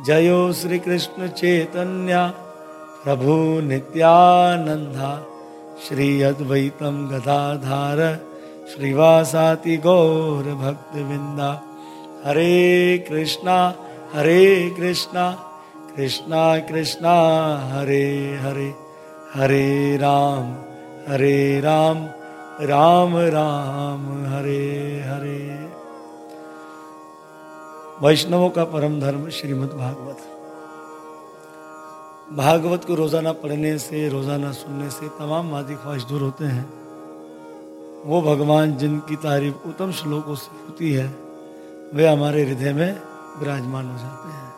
जयो श्री कृष्ण चैतन्य प्रभु नित्यानंदा श्री अद्वैतम गदाधार, श्रीवासाति गौर भक्त विंदा हरे कृष्णा हरे कृष्णा कृष्णा कृष्णा, हरे हरे। हरे राम हरे राम राम राम, हरे हरे। वैष्णवों का परम धर्म श्रीमद् भागवत। भागवत को रोज़ाना पढ़ने से, रोज़ाना सुनने से तमाम मादी ख्वाहिश दूर होते हैं। वो भगवान जिनकी तारीफ़ उत्तम श्लोकों से होती है, वे हमारे हृदय में विराजमान हो जाते हैं।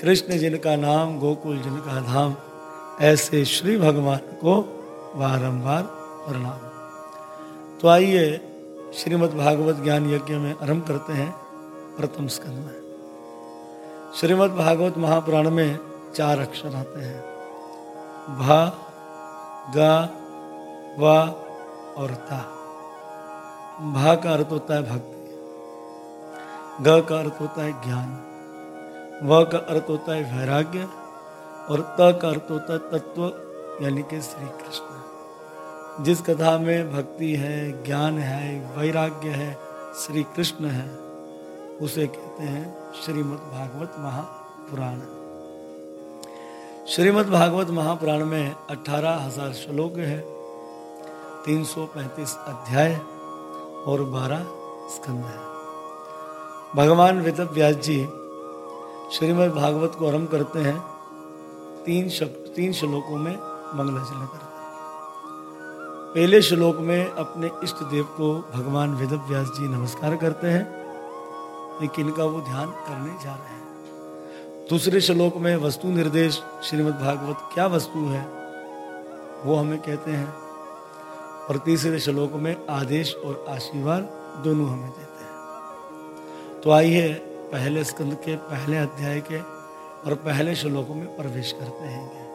कृष्ण जिनका नाम, गोकुल जिनका धाम, ऐसे श्री भगवान को बारंबार प्रणाम। तो आइए श्रीमद् भागवत ज्ञान यज्ञ में आरंभ करते हैं। प्रथम स्कंद में श्रीमद् भागवत महापुराण में चार अक्षर आते हैं। भा, गा, वा और ता। भा का अर्थ होता है भक्ति। ग का अर्थ होता है ज्ञान। व का अर्थ होता है वैराग्य और त का अर्थ होता है तत्व, यानी कि श्री कृष्ण जिस कथा में भक्ति है, ज्ञान है, वैराग्य है श्री कृष्ण है उसे कहते हैं श्रीमद् भागवत महापुराण। श्रीमद् भागवत महापुराण में अठारह हज़ार श्लोक है 335 अध्याय और 12 स्कंद है। भगवान वेद व्यास जी श्रीमद् भागवत को आरंभ करते हैं, तीन शब्द तीन श्लोकों में मंगलाचरण करते हैं। पहले श्लोक में अपने इष्ट देव को भगवान वेद व्यास जी नमस्कार करते हैं लेकिन इनका वो ध्यान करने जा रहे हैं। दूसरे श्लोक में वस्तु निर्देश, श्रीमद् भागवत क्या वस्तु है? वो हमें कहते हैं, और तीसरे श्लोक में आदेश और आशीर्वाद दोनों हमें देते हैं। तो आइए पहले स्कंद के पहले अध्याय के और पहले श्लोक में प्रवेश करते हैं।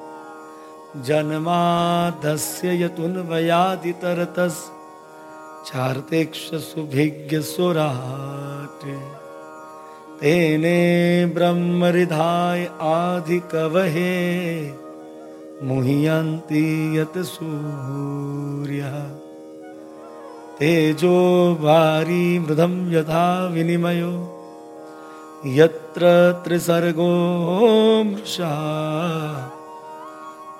जन्मादस्य यतुन वयादितरतस चार्तेक्ष सुभिज्ञ सुराट। तेने ब्रह्मरिधाय आधिकवहे मुह्यन्ति यत सूर्य। तेजो वारी मृदं यथा विनिमयो, यत्र त्रिसर्गो मृषा।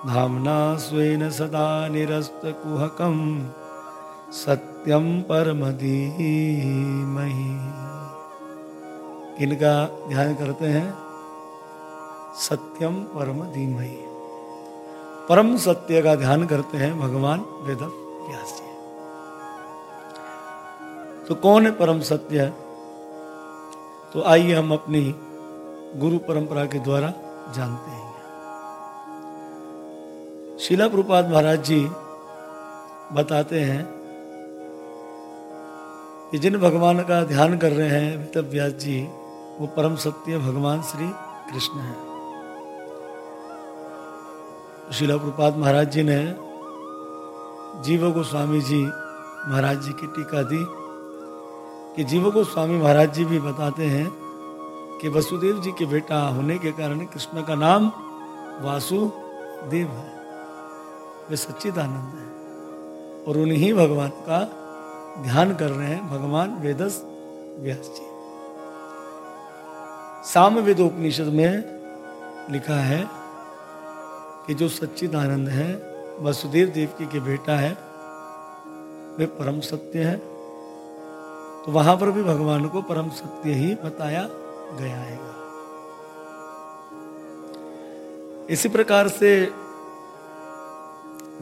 धाम्ना स्वेन सदा निरस्तकुहकं, सत्यं परमधीमहि। इनका ध्यान करते हैं। सत्यम परम धीमहि। परम सत्य का ध्यान करते हैं भगवान वेद व्यास जी। तो कौन है परम सत्य? तो आइए हम अपनी गुरु परंपरा के द्वारा जानते हैं। शिला प्रपात महाराज जी बताते हैं कि जिन भगवान का ध्यान कर रहे हैं वेद व्यास जी वो परम सत्य भगवान श्री कृष्ण है। शिला प्रपात महाराज जी ने जीव गोस्वामी जी महाराज जी की टीका दी कि जीव गोस्वामी महाराज जी भी बताते हैं कि वसुदेव जी के बेटा होने के कारण कृष्ण का नाम वासुदेव है। वे सच्चिदानंद है और उन्हीं भगवान का ध्यान कर रहे हैं, भगवान वेदस व्यास जी। साम वेदोपनिषद में लिखा है कि जो सच्चिदानंद है, वसुदेव देवकी के बेटा है, वे परम सत्य है। तो वहाँ पर भी भगवान को परम सत्य ही बताया गया है। इसी प्रकार से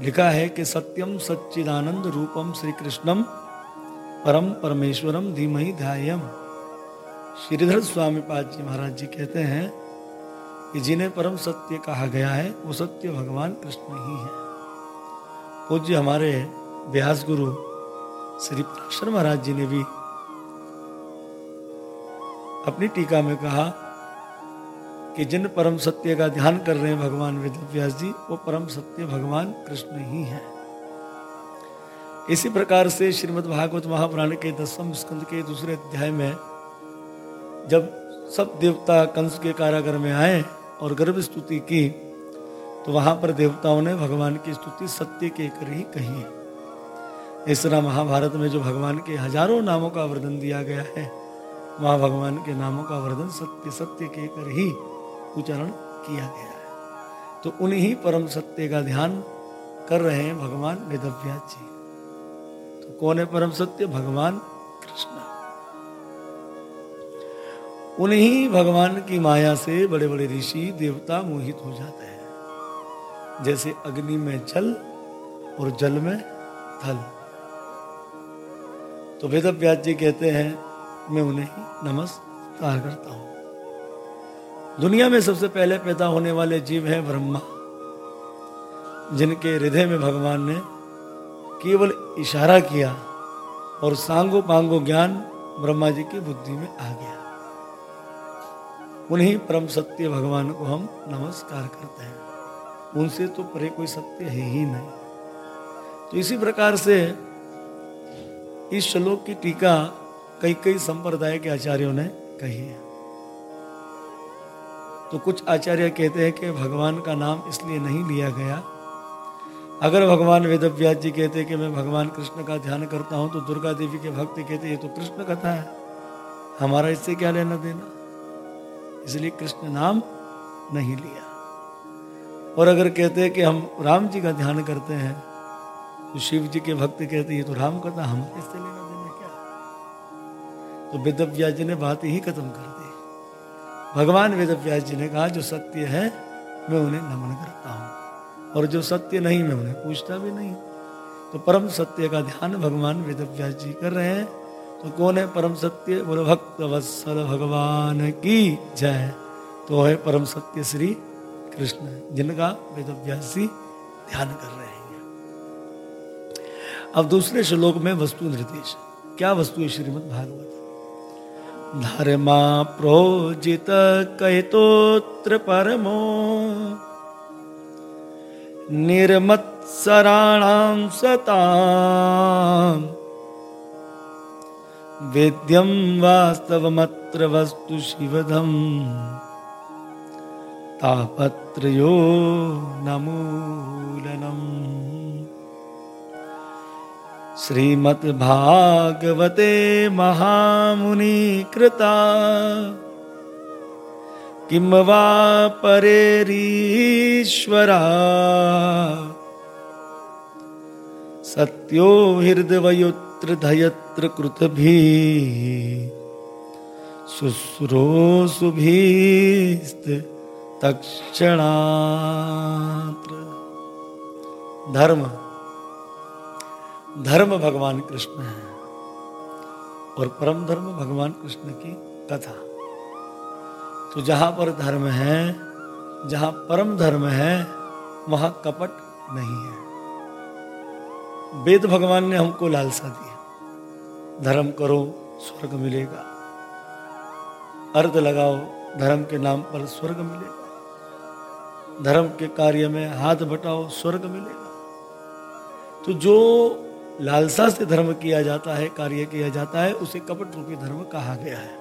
लिखा है कि सत्यम सच्चिदानंद रूपम श्री कृष्णम परम परमेश्वरम धीमहि ध्यायम। श्रीधर स्वामी पाद जी महाराज जी कहते हैं कि जिन्हें परम सत्य कहा गया है, वो सत्य भगवान कृष्ण ही है। पूज्य हमारे व्यास गुरु श्री पराशर महाराज जी ने भी अपनी टीका में कहा कि जिन परम सत्य का ध्यान कर रहे हैं भगवान वेद व्यास जी, वो परम सत्य भगवान कृष्ण ही है। इसी प्रकार से श्रीमद् भागवत महापुराण के दसम स्कंद के दूसरे अध्याय में जब सब देवता कंस के कारागर में आए और गर्भ स्तुति की तो वहाँ पर देवताओं ने भगवान की स्तुति सत्य के कर ही कही है। इस तरह महाभारत में जो भगवान के हज़ारों नामों का वर्णन दिया गया है, वहाँ भगवान के नामों का वर्णन सत्य सत्य के कर ही उच्चारण किया गया है। तो उन्हीं परम सत्य का ध्यान कर रहे हैं भगवान वेदव्यास जी। तो कौन है परम सत्य? भगवान उन्हीं भगवान की माया से बड़े बड़े ऋषि देवता मोहित हो जाते हैं। जैसे अग्नि में जल और जल में थल तो वेद व्यास जी कहते हैं, मैं उन्हें नमस्कार करता हूँ। दुनिया में सबसे पहले पैदा होने वाले जीव हैं ब्रह्मा, जिनके हृदय में भगवान ने केवल इशारा किया और सांगो पांगो ज्ञान ब्रह्मा जी की बुद्धि में आ गया। उन्हीं परम सत्य भगवान को हम नमस्कार करते हैं। उनसे तो परे कोई सत्य है ही नहीं। तो इसी प्रकार से इस श्लोक की टीका कई कई संप्रदाय के आचार्यों ने कही है। तो कुछ आचार्य कहते हैं कि भगवान का नाम इसलिए नहीं लिया गया। अगर भगवान वेदव्यास जी कहते कि मैं भगवान कृष्ण का ध्यान करता हूँ तो दुर्गा देवी के भक्त कहते ये तो कृष्ण कथा है। हमारा इससे क्या लेना देना? इसलिए कृष्ण नाम नहीं लिया। और अगर कहते हैं कि हम राम जी का ध्यान करते हैं तो शिव जी के भक्त कहते ये तो राम कथा हमारे इससे लेना देना क्या? तो वेदव्यास जी ने बात ही खत्म कर दी। भगवान वेदव्यास जी ने कहा, जो सत्य है, मैं उन्हें नमन करता हूँ। और जो सत्य नहीं, मैं उन्हें पूछता भी नहीं। तो परम सत्य का ध्यान भगवान वेदव्यास जी कर रहे हैं। तो कौन है परम सत्य बोलो भक्त वत्सल भगवान की जय। तो है परम सत्य श्री कृष्ण, जिनका वेदव्यास ध्यान कर रहे हैं। अब दूसरे श्लोक में वस्तु निर्देश। क्या वस्तु है श्रीमद भागवत? धर्मा प्रोजित कैतोत्र परमो। निर्मत्सराणां सताम् वेद्यं वास्तवमत्र वस्तु शिवधम्। तापत्रयो नमूलनम्। श्रीमद्भागवते महामुनि कृता किं वा परेरीश्वरा। सत्यो हृदवयुत्र धयत्र कृतभिः शुश्रूषुभिस्त तक्षणात्र धर्म। धर्म भगवान कृष्ण है और परम धर्म भगवान कृष्ण की कथा। तो जहाँ पर धर्म है, जहाँ परम धर्म है, वहाँ कपट नहीं है। वेद भगवान ने हमको लालसा दी धर्म करो, स्वर्ग मिलेगा। अर्ध लगाओ, धर्म के नाम पर स्वर्ग मिलेगा। धर्म के कार्य में हाथ बटाओ, स्वर्ग मिलेगा। तो जो लालसा से धर्म किया जाता है, कार्य किया जाता है, उसे कपट रूपी धर्म कहा गया है।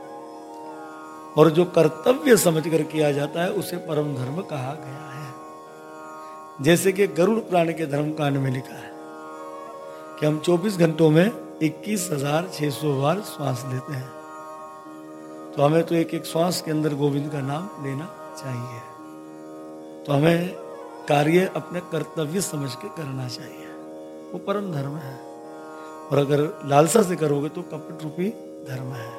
और जो कर्तव्य समझकर किया जाता है, उसे परम धर्म कहा गया है। जैसे कि गरुड़ प्राण के धर्म कांड में लिखा है कि हम 24 घंटों में इक्कीस हज़ार छह सौ बार श्वास लेते हैं। तो हमें तो एक एक श्वास के अंदर गोविंद का नाम लेना चाहिए। तो हमें कार्य अपने कर्तव्य समझ के करना चाहिए। वो परम धर्म है। और अगर लालसा से करोगे तो कपट रूपी धर्म है।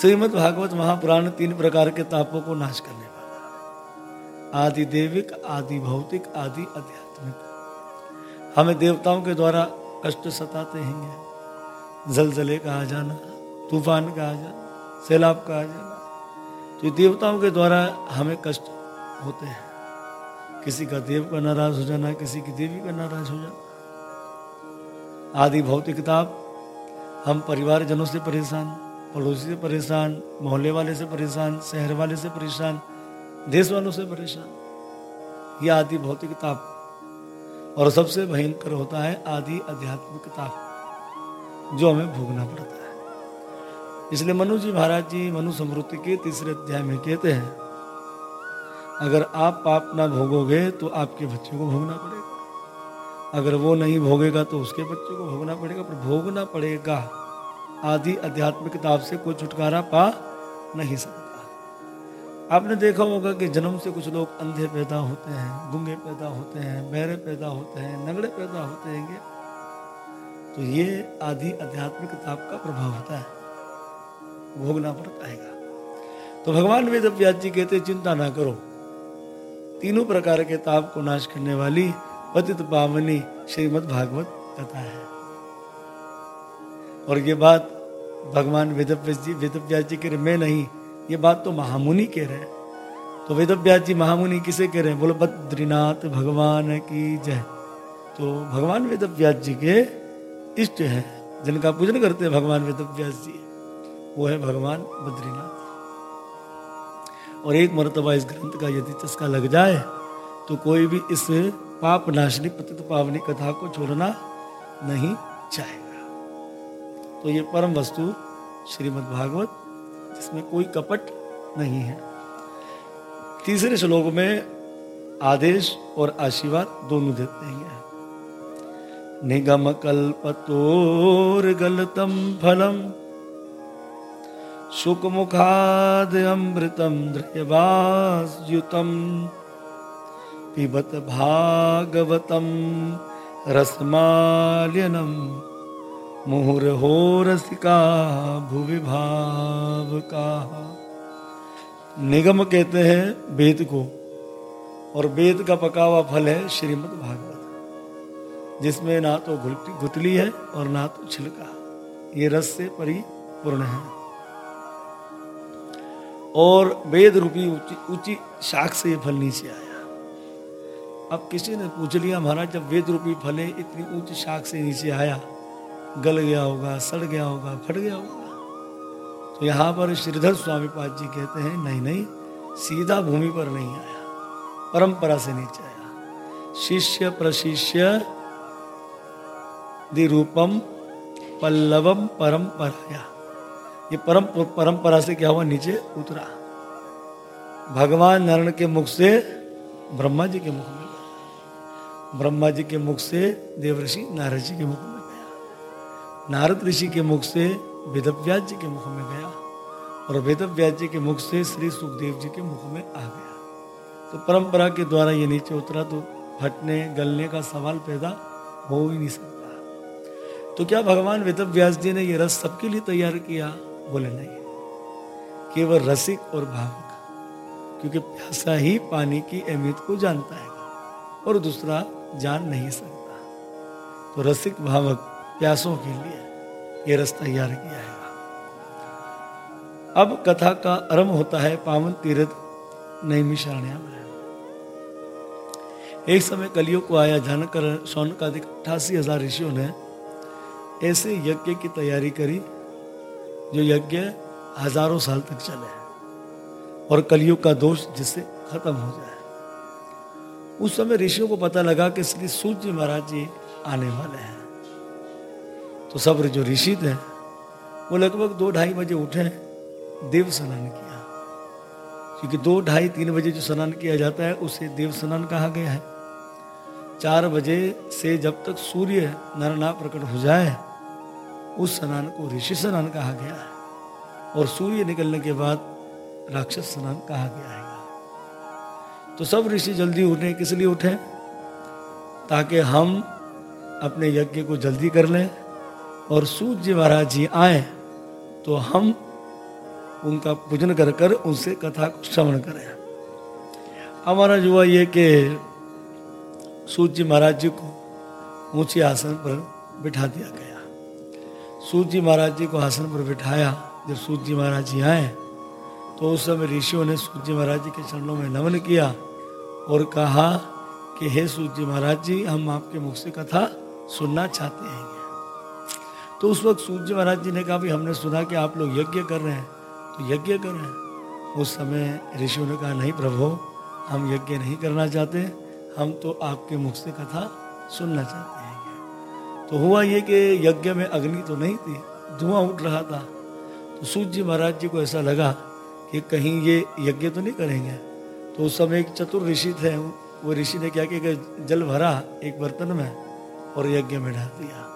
श्रीमद भागवत महापुराण तीन प्रकार के तापों को नाश करने वाला। आदि देविक, आदि भौतिक, आदि आध्यात्मिक हमें देवताओं के द्वारा कष्ट सताते हैं जलजले का आ जाना, तूफ़ान का आ जाना, सैलाब का आ जाना। तो देवताओं के द्वारा हमें कष्ट होते हैं। किसी का देव का नाराज़ हो जाना, किसी की देवी का नाराज़ हो जाना। आदि भौतिक किताब, हम परिवार जनों से परेशान, पड़ोसी से परेशान, मोहल्ले वाले से परेशान, शहर वाले से परेशान, देश वालों से परेशान। यह आदि भौतिक ताप और सबसे भयंकर होता है आदि आध्यात्मिक ताप जो हमें भोगना पड़ता है। इसलिए मनु जी महाराज जी मनु समृद्धि के तीसरे अध्याय में कहते हैं, अगर आप पाप ना भोगोगे तो आपके बच्चे को भोगना पड़ेगा। अगर वो नहीं भोगेगा तो उसके बच्चे को भोगना पड़ेगा, पर भोगना पड़ेगा। आदि अध्यात्मिक किताब से कोई छुटकारा पा नहीं सकता। आपने देखा होगा कि जन्म से कुछ लोग अंधे पैदा होते हैं, गुंगे पैदा होते हैं बहरे पैदा होते हैं, नगड़े पैदा होते हैं। तो ये आदि आध्यात्मिक ताप का प्रभाव होता है। भोगना पड़ता है तो भगवान वेद व्यास जी कहते चिंता ना करो। तीनों प्रकार के ताप को नाश करने वाली पतित पावनी श्रीमद भागवत कथा है। और ये बात भगवान वेदव्यास जी वेदव्यास जी के मैं नहीं ये बात तो महामुनि कह रहे हैं। तो वेदव्यास जी महामुनि किसे कह रहे हैं? बोलो, बद्रीनाथ भगवान की जय। तो भगवान वेदव्यास जी के इष्ट हैं, जिनका पूजन करते हैं भगवान वेदव्यास जी। वो है भगवान बद्रीनाथ। और एक मरतबा इस ग्रंथ का यदि चस्का लग जाए तो कोई भी इस पाप नाशनी पतित पावनी कथा को छोड़ना नहीं चाहेगा। तो ये परम वस्तु श्रीमद् जिसमें कोई कपट नहीं है। तीसरे श्लोक में आदेश और आशीर्वाद दोनों देते हैं। निगम कल्पतोर गलतम फलम सुख मुखाद अमृतम द्रयवासयुतम पिबत भागवतम रसमाल्यनम मुहुर्हो रसिका, भुवि भाव का। निगम कहते हैं वेद को, और वेद का पका हुआ फल है श्रीमद् भागवत। जिसमें ना तो गुतली है और ना तो छिलका ये रस से परिपूर्ण है। और वेद रूपी ऊँची शाख से ये फल नीचे आया। अब किसी ने पूछ लिया, महाराज, जब वेद रूपी फल है, इतनी ऊँची शाख से नीचे आया गल गया होगा, सड़ गया होगा, फट गया होगा। तो यहाँ पर श्रीधर स्वामी पाद जी कहते हैं, नहीं नहीं, सीधा भूमि पर नहीं आया, परंपरा से नीचे आया। शिष्य प्रशिष्य रूपम पल्लवम परंपराया। ये परम, परंपरा से क्या हुआ? नीचे उतरा। भगवान नारायण के मुख से ब्रह्मा जी के मुख में। ब्रह्मा जी के मुख से देवऋषि नारद जी के मुख में। नारद ऋषि के मुख से वेदव्यास जी के मुख में गया और वेदव्यास जी के मुख से श्री सुखदेव जी के मुख में आ गया। तो परंपरा के द्वारा ये नीचे उतरा तो फटने, गलने का सवाल पैदा हो ही नहीं सकता। तो क्या भगवान वेदव्यास जी ने यह रस सबके लिए तैयार किया? बोले, नहीं। केवल रसिक और भावुक, क्योंकि प्यासा ही पानी की अहमियत को जानता है और दूसरा जान नहीं सकता। तो रसिक, भावक प्यासों के लिए ये रस तैयार किया है। अब कथा का आरंभ होता है पावन तीर्थ में एक समय कलियों को आया जानकर सोन का अधिक अठासी हज़ार ऋषियों ने ऐसे यज्ञ की तैयारी करी, जो यज्ञ हज़ारों साल तक चले और कलियुग का दोष जिससे खत्म हो जाए। उस समय ऋषियों को पता लगा कि श्री सूर्य महाराज जी आने वाले हैं। तो सब जो ऋषि थे वो लगभग दो ढाई बजे उठे देव स्नान किया। क्योंकि दो ढाई तीन बजे जो स्नान किया जाता है, उसे देव स्नान कहा गया है। चार बजे से जब तक सूर्य नरना प्रकट हो जाए, उस स्नान को ऋषि स्नान कहा गया है। और सूर्य निकलने के बाद राक्षस स्नान कहा गया है। तो सब ऋषि जल्दी उठे किस लिए उठे? ताकि हम अपने यज्ञ को जल्दी कर लें और सूर्य महाराज जी आए तो हम उनका पूजन कर कर उनसे कथा को श्रवण करें। हमारा हुआ ये कि सूर्य महाराज जी को ऊँचे आसन पर बिठा दिया गया। सूर्य महाराज जी को आसन पर बिठाया, जब सूर्य जी महाराज जी आए तो उस समय ऋषियों ने सूर्य महाराज जी के चरणों में नमन किया और कहा कि, हे सूर्य महाराज जी, हम आपके मुख से कथा सुनना चाहते हैं। तो उस वक्त सूर्य महाराज जी ने कहा भी हमने सुना कि आप लोग यज्ञ कर रहे हैं। तो यज्ञ कर रहे हैं। उस समय ऋषियों ने कहा, नहीं प्रभु, हम यज्ञ नहीं करना चाहते। हम तो आपके मुख से कथा सुनना चाहते हैं। तो हुआ ये कि यज्ञ में अग्नि तो नहीं थी, धुआँ उठ रहा था। तो सूर्य महाराज जी को ऐसा लगा कि कहीं ये यज्ञ तो नहीं करेंगे। तो उस समय एक चतुर ऋषि थे, वो ऋषि ने क्या किया जल भरा एक बर्तन में और यज्ञ में डाल दिया।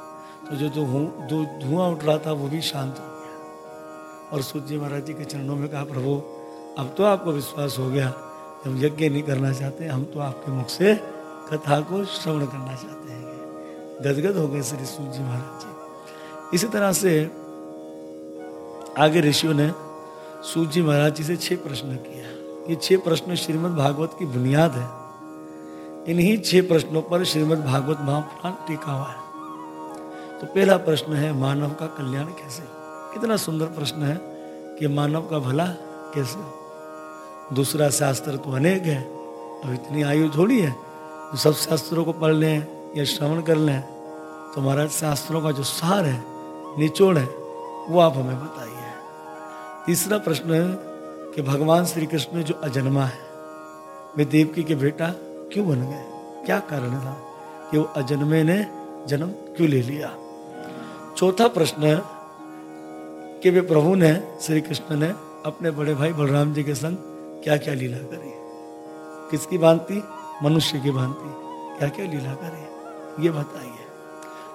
तो जो जो जो धुआँ उठ रहा था, वो भी शांत हो गया। और सूर्य जी महाराज जी के चरणों में कहा, प्रभु, अब तो आपको विश्वास हो गया। हम यज्ञ नहीं करना चाहते, हम तो आपके मुख से कथा को श्रवण करना चाहते हैं। गदगद हो गए श्री सूर्य जी महाराज जी। इसी तरह से आगे ऋषियों ने सूर्य जी महाराज जी से छह प्रश्न किया। ये छह प्रश्न श्रीमद् भागवत की बुनियाद है। इन्हीं छह प्रश्नों पर श्रीमद् भागवत महापुराण टीका हुआ है। तो पहला प्रश्न है, मानव का कल्याण कैसे? कितना सुंदर प्रश्न है कि मानव का भला कैसे? दूसरा शास्त्र तो अनेक है, अब इतनी आयु थोड़ी है तो सब शास्त्रों को पढ़ लें या श्रवण कर लें तो महाराज शास्त्रों का जो सार है, निचोड़ है, वो आप हमें बताइए। तीसरा प्रश्न है कि भगवान श्री कृष्ण जो अजन्मा है, वे देवकी के बेटा क्यों बन गए? क्या कारण था कि वो अजन्मे ने जन्म क्यों ले लिया? चौथा प्रश्न कि वे प्रभु ने, श्री कृष्ण ने अपने बड़े भाई बलराम जी के संग क्या क्या लीला करी किसकी भांति? मनुष्य की भांति। क्या क्या लीला करी ये बताइए।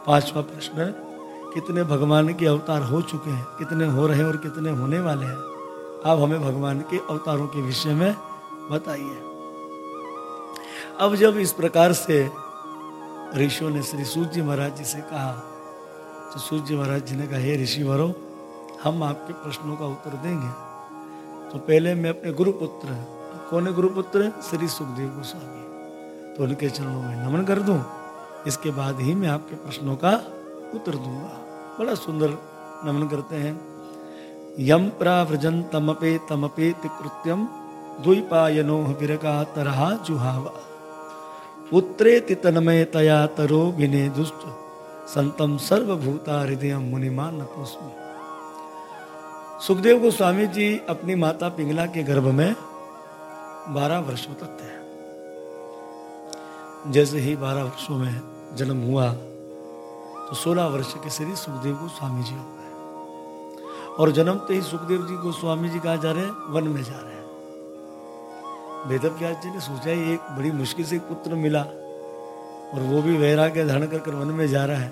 पांचवा प्रश्न कितने भगवान के अवतार हो चुके हैं? कितने हो रहे हैं और कितने होने वाले हैं? आप हमें भगवान के अवतारों के विषय में बताइए। अब जब इस प्रकार से ऋषियों ने श्री सूर्य महाराज जी से कहा तो सूर्य महाराज जी ने कहा, हे ऋषि वरो, हम आपके प्रश्नों का उत्तर देंगे। तो पहले मैं अपने गुरुपुत्र, कौन है गुरुपुत्र? श्री सुखदेव गोस्वामी। तो उनके चरणों में नमन कर दूँ। इसके बाद ही मैं आपके प्रश्नों का उत्तर दूँगा। बड़ा सुंदर नमन करते हैं। यम प्राव्रजन तमपे तमपे कृत्यम द्वैपायनो विरका तरहा जुहावा। पुत्रे तन्मय तया तरो विने दुष्ट संतम सर्वभूता हृदय मुनिमान नतोस्मी सुखदेव गोस्वामी जी अपनी माता पिंगला के गर्भ में बारह वर्षों तक थे। जैसे ही बारह वर्षों में जन्म हुआ तो सोलह वर्ष के श्री सुखदेव गोस्वामी जी हो गए। और जन्मते ही सुखदेव जी गोस्वामी जी कहा जा रहे हैं वन में जा रहे। हैं वेद व्यास जी ने सोचा एक बड़ी मुश्किल से पुत्र मिला। और वो भी वैराग्य धारण कर वन में जा रहा है।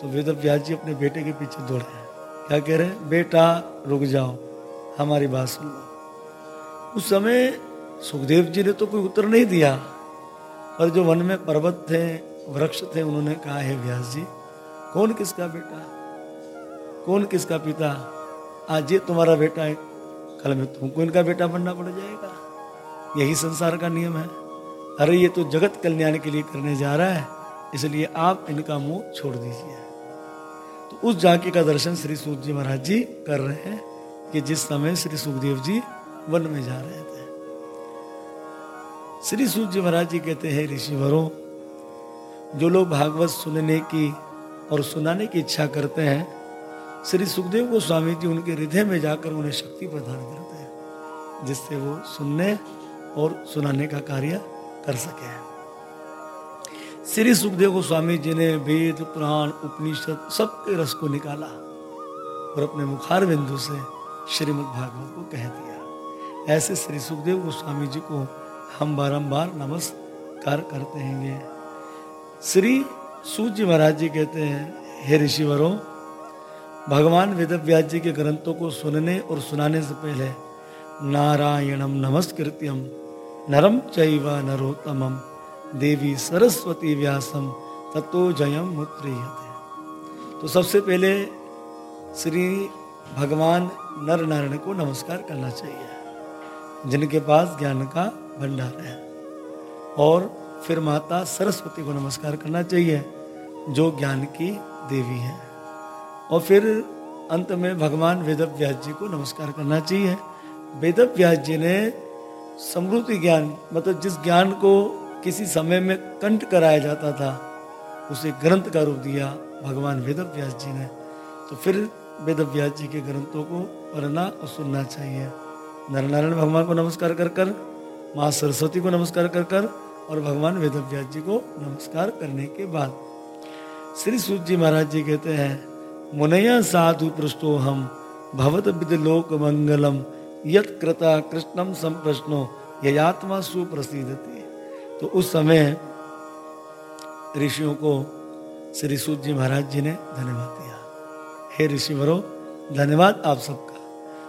तो वेद व्यास जी अपने बेटे के पीछे दौड़े हैं। क्या कह रहे हैं? बेटा, रुक जाओ। हमारी बात सुन लो। उस समय सुखदेव जी ने तो कोई उत्तर नहीं दिया, पर जो वन में पर्वत थे, वृक्ष थे, उन्होंने कहा, है व्यास जी, कौन किसका बेटा? कौन किसका पिता? आज ये तुम्हारा बेटा है, कल में तुमको इनका बेटा बनना पड़ जाएगा। यही संसार का नियम है। अरे ये तो जगत कल्याण के लिए करने जा रहा है, इसलिए आप इनका मुँह छोड़ दीजिए। तो उस जाके का दर्शन श्री सूख जी महाराज जी कर रहे हैं कि जिस समय श्री सुखदेव जी वन में जा रहे थे। श्री सूख जी महाराज जी कहते हैं, ऋषिवरों, जो लोग भागवत सुनने की और सुनाने की इच्छा करते हैं, श्री सुखदेव को स्वामी जी उनके हृदय में जाकर उन्हें शक्ति प्रदान करते हैं, जिससे वो सुनने और सुनाने का कार्य कर सके। श्री सुखदेव गोस्वामी जी ने वेद, पुराण, उपनिषद सबके रस को निकाला और अपने मुखार बिंदु से श्रीमद् भागवत को कह दिया। ऐसे श्री सुखदेव गोस्वामी जी को हम बारंबार नमस्कार करते हैं। श्री सूर्य महाराज जी कहते हैं, हे ऋषिवरों, भगवान वेद व्यास जी के ग्रंथों को सुनने और सुनाने से पहले नारायणम नमस्कृत्यम नरम चैव नरोत्तमम देवी सरस्वती व्यासम तत्व जयम मुत्रियते तो सबसे पहले श्री भगवान नर नारायण को नमस्कार करना चाहिए, जिनके पास ज्ञान का भंडार है। और फिर माता सरस्वती को नमस्कार करना चाहिए, जो ज्ञान की देवी है। और फिर अंत में भगवान वेद व्यास जी को नमस्कार करना चाहिए। वेद व्यास जी ने समृद्धि ज्ञान मतलब जिस ज्ञान को किसी समय में कंठ कराया जाता था, उसे ग्रंथ का रूप दिया भगवान वेद व्यास जी ने। तो फिर वेद व्यास जी के ग्रंथों को पढ़ना और सुनना चाहिए। नारायण भगवान को नमस्कार कर कर, माँ सरस्वती को नमस्कार कर कर और भगवान वेद व्यास जी को नमस्कार करने के बाद। श्री सूत जी महाराज जी कहते हैं, मुनया साधु पृष्ठो हम भवत विदलोक मंगलम यत कृता कृष्णम संप्रश्नो यत्मा सुप्रसिद्धति तो उस समय ऋषियों को श्री सूत जी महाराज जी ने धन्यवाद दिया। हे ऋषिवरो धन्यवाद आप सबका,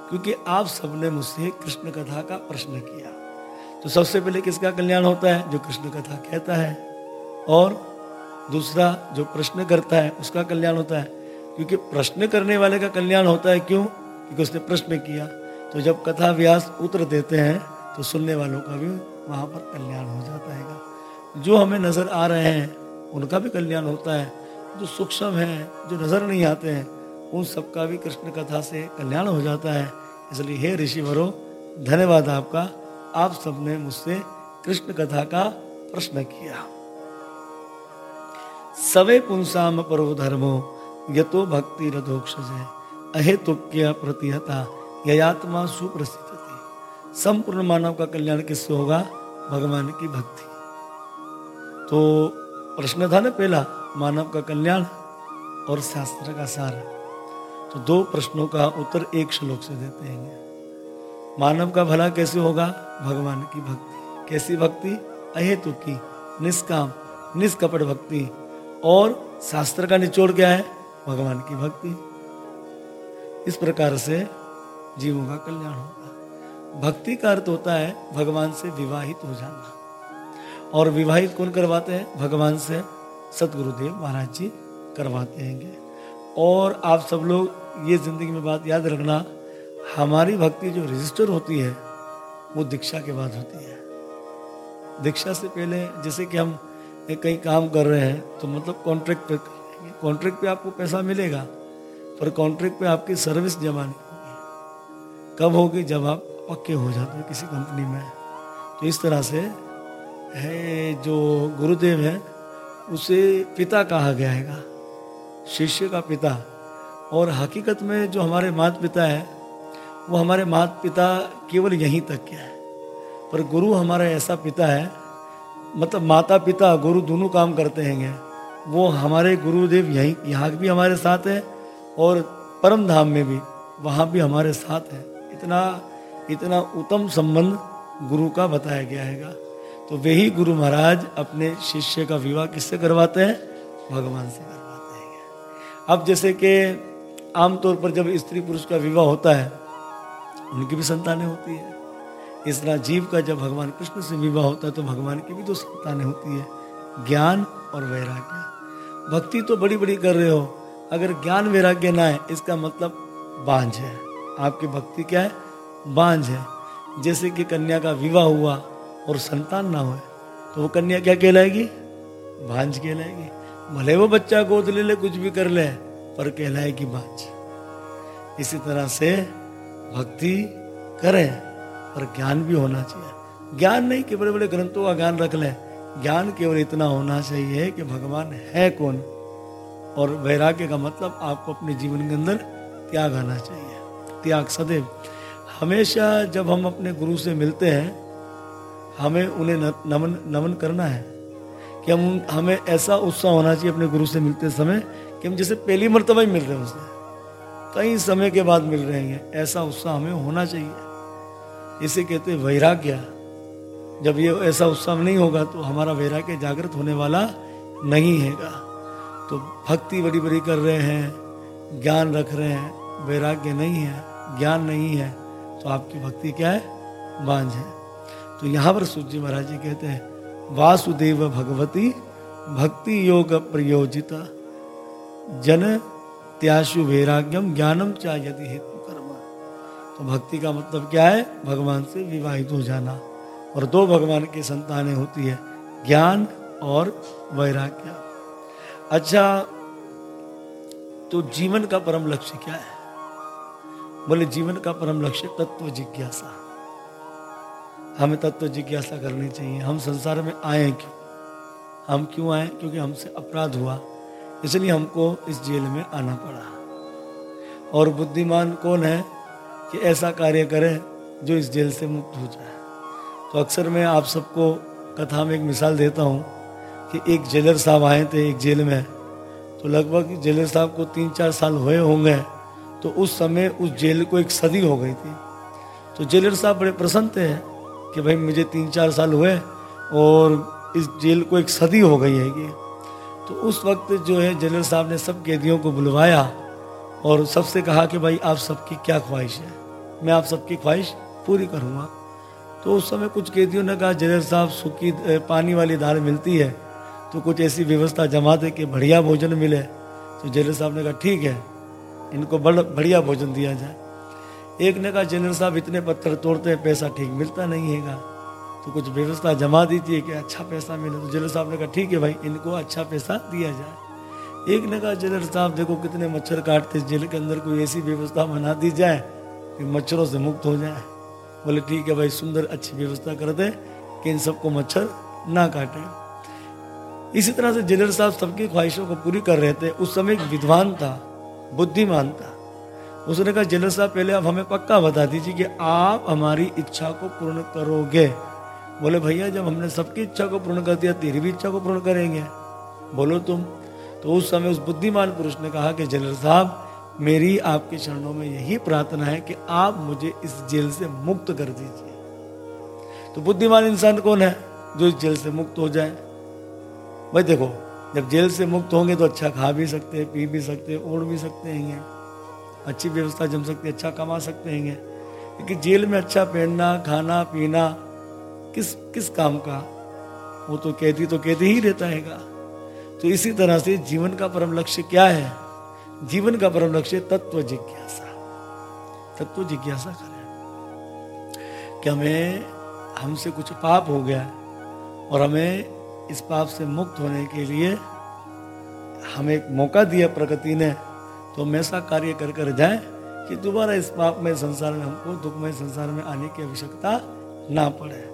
क्योंकि आप सबने मुझसे कृष्ण कथा का प्रश्न किया। तो सबसे पहले किसका कल्याण होता है? जो कृष्ण कथा कहता है। और दूसरा जो प्रश्न करता है, उसका कल्याण होता है। क्योंकि प्रश्न करने वाले का कल्याण होता है क्यों? क्योंकि उसने प्रश्न किया। तो जब कथा व्यास उत्तर देते हैं तो सुनने वालों का भी वहाँ पर कल्याण हो जाता है। जो हमें नज़र आ रहे हैं, उनका भी कल्याण होता है। जो सूक्ष्म है, जो नज़र नहीं आते हैं, उन सबका भी कृष्ण कथा से कल्याण हो जाता है। इसलिए हे ऋषि वरो धन्यवाद आपका। आप सबने मुझसे कृष्ण कथा का प्रश्न किया। सवे पुंसाम परो धर्मो, यतो भक्ति रथोक्षज अहेतुक्य प्रतिहता। ययात्मा सुप्रसिद्ध संपूर्ण मानव का कल्याण किससे होगा? भगवान की भक्ति। तो प्रश्न था ना पहला, मानव का कल्याण और शास्त्र का सार। तो दो प्रश्नों का उत्तर एक श्लोक से देते हैं। मानव का भला कैसे होगा? भगवान की भक्ति। कैसी भक्ति? अहेतु की, निष्काम, निष्कपट भक्ति। और शास्त्र का निचोड़ क्या है? भगवान की भक्ति। इस प्रकार से जीवों का कल्याण होगा। भक्ति का अर्थ होता है भगवान से विवाहित हो जाना। और विवाहित कौन करवाते हैं? भगवान से सतगुरुदेव महाराज जी करवाते हैं और आप सब लोग ये ज़िंदगी में बात याद रखना, हमारी भक्ति जो रजिस्टर होती है, वो दीक्षा के बाद होती है। दीक्षा से पहले जैसे कि हम कहीं काम कर रहे हैं तो मतलब कॉन्ट्रैक्ट पे कॉन्ट्रैक्ट पे आपको पैसा मिलेगा, पर कॉन्ट्रैक्ट पे आपकी सर्विस जमा नहीं होगी कब होगी जब आप पक्के हो जाते हो किसी कंपनी में? तो इस तरह से है जो गुरुदेव है, उसे पिता कहा गया है शिष्य का पिता। और हकीकत में जो हमारे माता पिता है, वो हमारे माता पिता केवल यहीं तक के है। पर गुरु हमारा ऐसा पिता है मतलब माता पिता गुरु दोनों काम करते हैं वो हमारे गुरुदेव यहीं, यहाँ भी हमारे साथ है और परम धाम में भी, वहाँ भी हमारे साथ है। इतना इतना उत्तम संबंध गुरु का बताया गया है तो वही गुरु महाराज अपने शिष्य का विवाह किससे करवाते हैं? भगवान से करवाते हैं। अब जैसे कि आमतौर पर जब स्त्री पुरुष का विवाह होता है, उनकी भी संतानें होती है। इस तरह जीव का जब भगवान कृष्ण से विवाह होता है तो भगवान की भी तो संतानें होती है, ज्ञान और वैराग्य। भक्ति तो बड़ी बड़ी कर रहे हो, अगर ज्ञान वैराग्य ना है, इसका मतलब बांझ है। आपकी भक्ति क्या है? बांझ है। जैसे कि कन्या का विवाह हुआ और संतान ना हो तो वो कन्या क्या कहलाएगी? भांज कहलाएगी। भले वो बच्चा गोद ले ले, कुछ भी कर ले, पर कहलाएगी भांज इसी तरह से भक्ति करें, पर ज्ञान भी होना चाहिए। ज्ञान नहीं कि बड़े बड़े ग्रंथों का ज्ञान रख लें। ज्ञान केवल इतना होना चाहिए कि भगवान है कौन? और वैराग्य का मतलब आपको अपने जीवन के अंदर त्याग आना चाहिए। त्याग सदैव। हमेशा जब हम अपने गुरु से मिलते हैं, हमें उन्हें नमन नमन करना है। कि हम हमें ऐसा उत्साह होना चाहिए अपने गुरु से मिलते समय कि हम जैसे पहली मरतबा ही मिल रहे हैं उससे कई समय के बाद मिल रहे हैं। ऐसा उत्साह हमें होना चाहिए। इसे कहते हैं वैराग्य। जब ये ऐसा उत्साह नहीं होगा तो हमारा वैराग्य जागृत होने वाला नहीं हैगा। तो भक्ति बड़ी बड़ी कर रहे हैं, ज्ञान रख रहे हैं, वैराग्य नहीं है। ज्ञान नहीं है तो आपकी भक्ति क्या है? बांझ है। तो यहाँ पर सूर्य महाराज जी कहते हैं, वासुदेव भगवती, भक्ति योग प्रयोजिता, जन त्याशु वैराग्यम ज्ञानम चा यदि हेतु कर्म। तो भक्ति का मतलब क्या है? भगवान से विवाहित हो जाना। और दो भगवान की संतानें होती है, ज्ञान और वैराग्य। अच्छा तो जीवन का परम लक्ष्य क्या है? बोले, जीवन का परम लक्ष्य तत्व जिज्ञासा। हमें तत्व जिज्ञासा करनी चाहिए। हम संसार में आए क्यों? हम क्यों आए? क्योंकि हमसे अपराध हुआ। इसलिए हमको इस जेल में आना पड़ा। और बुद्धिमान कौन है कि ऐसा कार्य करे जो इस जेल से मुक्त हो जाए? तो अक्सर मैं आप सबको कथा में एक मिसाल देता हूँ कि एक जेलर साहब आए थे एक जेल में। तो लगभग जेलर साहब को तीन चार साल हुए होंगे। तो उस समय उस जेल को एक सदी हो गई थी। तो जेलर साहब बड़े प्रसन्न थे कि भाई मुझे तीन चार साल हुए और इस जेल को एक सदी हो गई है कि तो उस वक्त जो है जेलर साहब ने सब कैदियों को बुलवाया और सबसे कहा कि भाई आप सबकी क्या ख्वाहिश है? मैं आप सबकी ख्वाहिश पूरी करूँगा। तो उस समय कुछ कैदियों ने कहा, जेलर साहब, सूखी पानी वाली दाल मिलती है तो कुछ ऐसी व्यवस्था जमा दे कि बढ़िया भोजन मिले। तो जेलर साहब ने कहा, ठीक है। इनको बड़, बढ़िया भोजन दिया जाए। एक ने कहा जेलर साहब, इतने पत्थर तोड़ते हैं, पैसा ठीक मिलता नहीं है तो कुछ व्यवस्था जमा दीजिए कि अच्छा पैसा मिले। तो जेलर साहब ने कहा, ठीक है भाई, इनको अच्छा पैसा दिया जाए। एक ने कहा जेलर साहब, देखो कितने मच्छर काटते जेल के अंदर कोई ऐसी व्यवस्था बना दी जाए कि मच्छरों से मुक्त हो जाए। बोले, ठीक है भाई, सुंदर, अच्छी व्यवस्था कर दे कि इन सबको मच्छर ना काटे। इसी तरह से जेलर साहब सबकी ख्वाहिशों को पूरी कर रहे थे। उस समय एक विद्वान था बुद्धिमान था उसने कहा जेलर साहब, पहले आप हमें पक्का बता दीजिए कि आप हमारी इच्छा को पूर्ण करोगे। बोले, भैया, जब हमने सबकी इच्छा को पूर्ण कर दिया, तेरी भी इच्छा को पूर्ण करेंगे। बोलो, तुम। तो उस समय उस बुद्धिमान पुरुष ने कहा कि जनरल साहब, मेरी आपके चरणों में यही प्रार्थना है कि आप मुझे इस जेल से मुक्त कर दीजिए। तो बुद्धिमान इंसान कौन है जो इस जेल से मुक्त हो जाए? भाई देखो जब जेल से मुक्त होंगे तो अच्छा खा भी सकते हैं, पी भी सकते हैं, ओढ़ भी सकते हैं। अच्छी व्यवस्था जम सकती है अच्छा कमा सकते हैं। क्योंकि जेल में अच्छा पहनना, खाना, पीना, किस किस काम का? वो तो कैदी तो कैदी ही रहता है तो इसी तरह से जीवन का परम लक्ष्य क्या है? जीवन का परम लक्ष्य तत्व जिज्ञासा। तत्व जिज्ञासा करें। कि हमें, हमसे कुछ पाप हो गया और हमें इस पाप से मुक्त होने के लिए हमें एक मौका दिया प्रकृति ने। तो हम ऐसा कार्य कर कर जाए कि दोबारा इस पाप में संसार में हमको, दुखमय संसार में आने की आवश्यकता ना पड़े।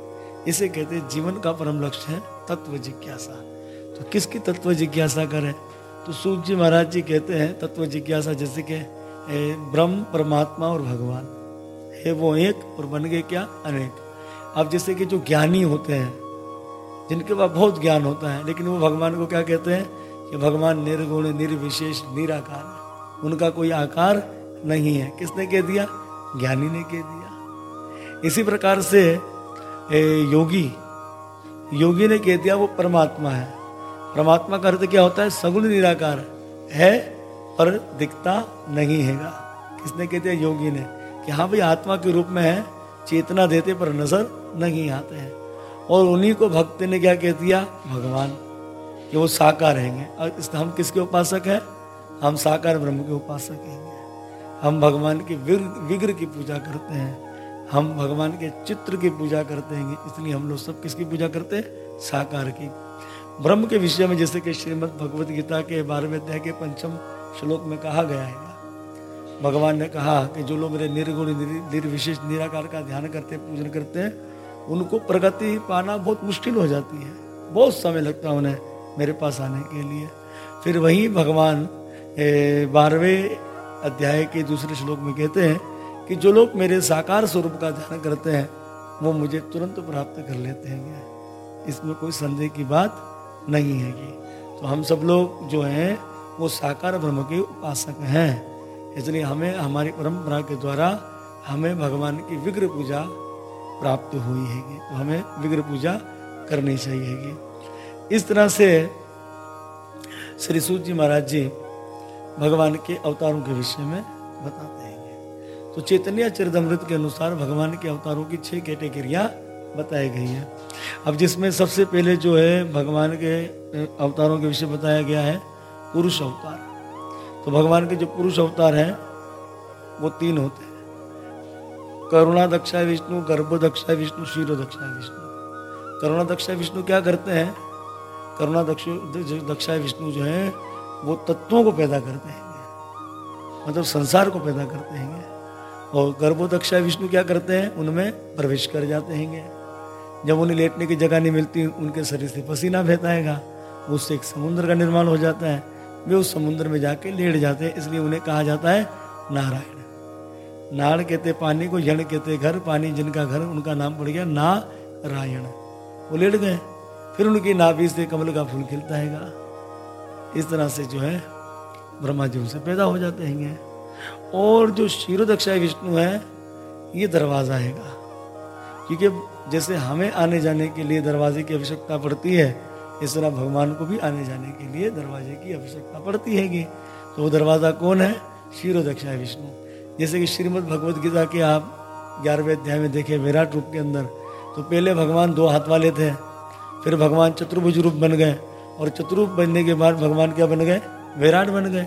इसे कहते जीवन का परम लक्ष्य है, तत्व जिज्ञासा। तो किसकी तत्व जिज्ञासा करें? तो सूर्य जी महाराज जी कहते हैं, तत्व जिज्ञासा जैसे कि ब्रह्म, परमात्मा और भगवान। है वो एक और बन गए क्या? अनेक। अब जैसे कि जो ज्ञानी होते हैं जिनके पास बहुत ज्ञान होता है, लेकिन वो भगवान को क्या कहते हैं कि भगवान निर्गुण, निर्विशेष, निराकार उनका कोई आकार नहीं है। किसने कह दिया? ज्ञानी ने कह दिया। इसी प्रकार से योगी। योगी ने कह दिया, वो परमात्मा है। परमात्मा का अर्थ क्या होता है? सगुण निराकार है, पर दिखता नहीं हैगा। किसने कह दिया? योगी ने। कि हाँ भाई, आत्मा के रूप में है, चेतना देते पर नज़र नहीं आते हैं। और उन्हीं को भक्त ने क्या कह दिया? भगवान, कि वो साकार रहेंगे। और इस हम किसके उपासक हैं? हम साकार ब्रह्म के उपासक हैं। हम भगवान के विग्र की पूजा करते हैं। हम भगवान के चित्र की पूजा करते हैं। इसलिए हम लोग सब किसकी पूजा करते हैं? साकार की। ब्रह्म के विषय में जैसे कि श्रीमद भगवत गीता के बारहवें अध्याय के पंचम श्लोक में कहा गया है। भगवान ने कहा कि जो लोग मेरे निर्गुण निर्विशेष, निराकार का ध्यान करते पूजन करते हैं उनको प्रगति पाना बहुत मुश्किल हो जाती है। बहुत समय लगता है उन्हें मेरे पास आने के लिए। फिर वही भगवान बारहवें अध्याय के दूसरे श्लोक में कहते हैं कि जो लोग मेरे साकार स्वरूप का ध्यान करते हैं, वो मुझे तुरंत प्राप्त कर लेते हैं। इसमें कोई संदेह की बात नहीं है कि तो हम सब लोग जो हैं, वो साकार ब्रह्म के उपासक हैं। इसलिए हमें, हमारी परंपरा के द्वारा हमें भगवान की विग्रह पूजा प्राप्त हुई है तो हमें विग्रह पूजा करनी चाहिए इस तरह से श्री सूत जी महाराज जी भगवान के अवतारों के विषय में बताते हैं तो चैतन्य चरितमृत के अनुसार भगवान के अवतारों की छह कैटेगरिया बताई गई है। अब जिसमें सबसे पहले जो है भगवान के अवतारों के विषय बताया गया है, पुरुष अवतार। तो भगवान के जो पुरुष अवतार हैं, वो तीन होते हैं। करुणा दक्षा विष्णु, गर्भ दक्षा विष्णु, शीरो दक्षा विष्णु। करुणा दक्षा विष्णु क्या करते हैं? करुणा दक्ष दक्षा विष्णु जो है, वो तत्वों को पैदा करते हैं। मतलब संसार को पैदा करते हैं। और गर्भोदक्षा विष्णु क्या करते हैं? उनमें प्रवेश कर जाते हैं। जब उन्हें लेटने की जगह नहीं मिलती, उनके शरीर से पसीना है उससे एक समुद्र का निर्माण हो जाता है। वे उस समुद्र में जाके लेट जाते हैं। इसलिए उन्हें कहा जाता है नारायण। नाड़ कहते पानी को यण कहते घर, पानी जिनका घर, उनका नाम पड़ गया ना रायण। वो लेट गए, फिर उनकी नाभि से कमल का फूल खिलता है इस तरह से जो है, ब्रह्मा जी उनसे पैदा हो जाते हैं और जो क्षीरोदक्षाय विष्णु है, ये दरवाज़ा हैगा। क्योंकि जैसे हमें आने जाने के लिए दरवाजे की आवश्यकता पड़ती है, इस तरह भगवान को भी आने जाने के लिए दरवाजे की आवश्यकता पड़ती हैगी। तो वो दरवाज़ा कौन है? क्षीरोदक्षाय विष्णु। जैसे कि श्रीमद भगवद गीता के आप ग्यारहवें अध्याय में देखें, विराट रूप के अंदर। तो पहले भगवान दो हाथ वाले थे, फिर भगवान चतुर्भुज रूप बन गए और चतुर्भुज बनने के बाद भगवान क्या बन गए? विराट बन गए।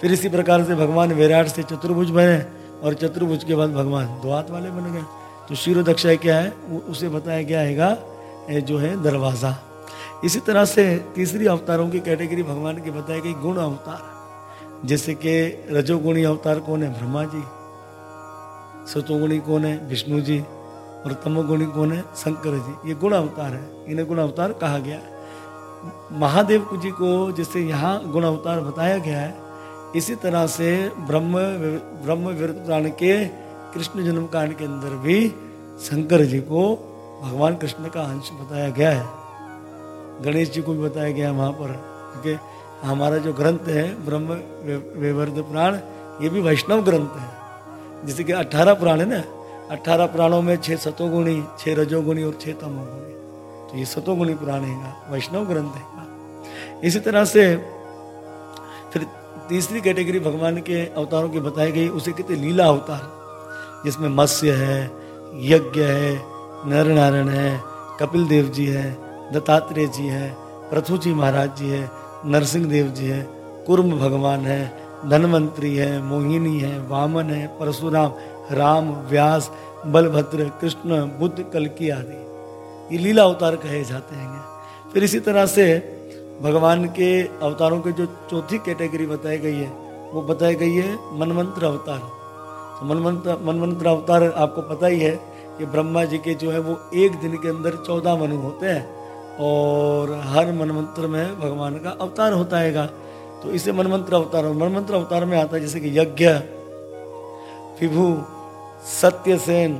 फिर इसी प्रकार से भगवान विराट से चतुर्भुज बने और चतुर्भुज के बाद भगवान दो हाथ वाले बन गए। तो शिरो दक्षा क्या है? उसे बताया गया है जो है दरवाज़ा। इसी तरह से तीसरी अवतारों की कैटेगरी भगवान की बताई गई, गुण अवतार। जैसे कि रजोगुणी अवतार कौन है? ब्रह्मा जी। सतोगुणी कौन है? विष्णु जी। और तमोगुणी कौन है? शंकर जी। ये गुण अवतार है। इन्हें गुण अवतार कहा गया है। महादेव जी को जैसे यहाँ गुण अवतार बताया गया है, इसी तरह से ब्रह्म ब्रह्म प्राण के कृष्ण जन्म कांड के अंदर भी शंकर जी को भगवान कृष्ण का अंश बताया गया है। गणेश जी को भी बताया गया है वहाँ पर। क्योंकि हमारा जो ग्रंथ है, ब्रह्म विवर्ध प्राण, ये भी वैष्णव ग्रंथ है। जैसे कि अठारह पुराण है ना, अठारह पुराणों में छह सतोगुणी, छह रजोगुणी और छह तमोगुणी। तो ये सतोगुणी पुराण है वैष्णव ग्रंथ है इसी तरह से फिर तीसरी कैटेगरी भगवान के अवतारों की बताई गई, उसे कहते लीला अवतार। जिसमें मत्स्य है, यज्ञ है नर नारायण है, कपिल देव जी है, दत्तात्रेय जी है पृथु जी महाराज जी है नरसिंह देव जी हैं, कुर्म भगवान है, धनवंतरी है, मोहिनी है, वामन है, परशुराम, राम, व्यास, बलभद्र, कृष्ण, बुद्ध, कलकी आदि। ये लीला अवतार कहे जाते हैं। फिर इसी तरह से भगवान के अवतारों के जो चौथी कैटेगरी बताई गई है, वो बताई गई है मनमंत्र अवतार। तो मनमंत्र मनमंत्र अवतार आपको पता ही है कि ब्रह्मा जी के जो है वो एक दिन के अंदर चौदह मनु होते हैं। और हर मनमंत्र में भगवान का अवतार होता है तो इसे मनमंत्र अवतार मनमंत्र अवतार में आता है, जैसे कि यज्ञ, विभु, सत्यसेन,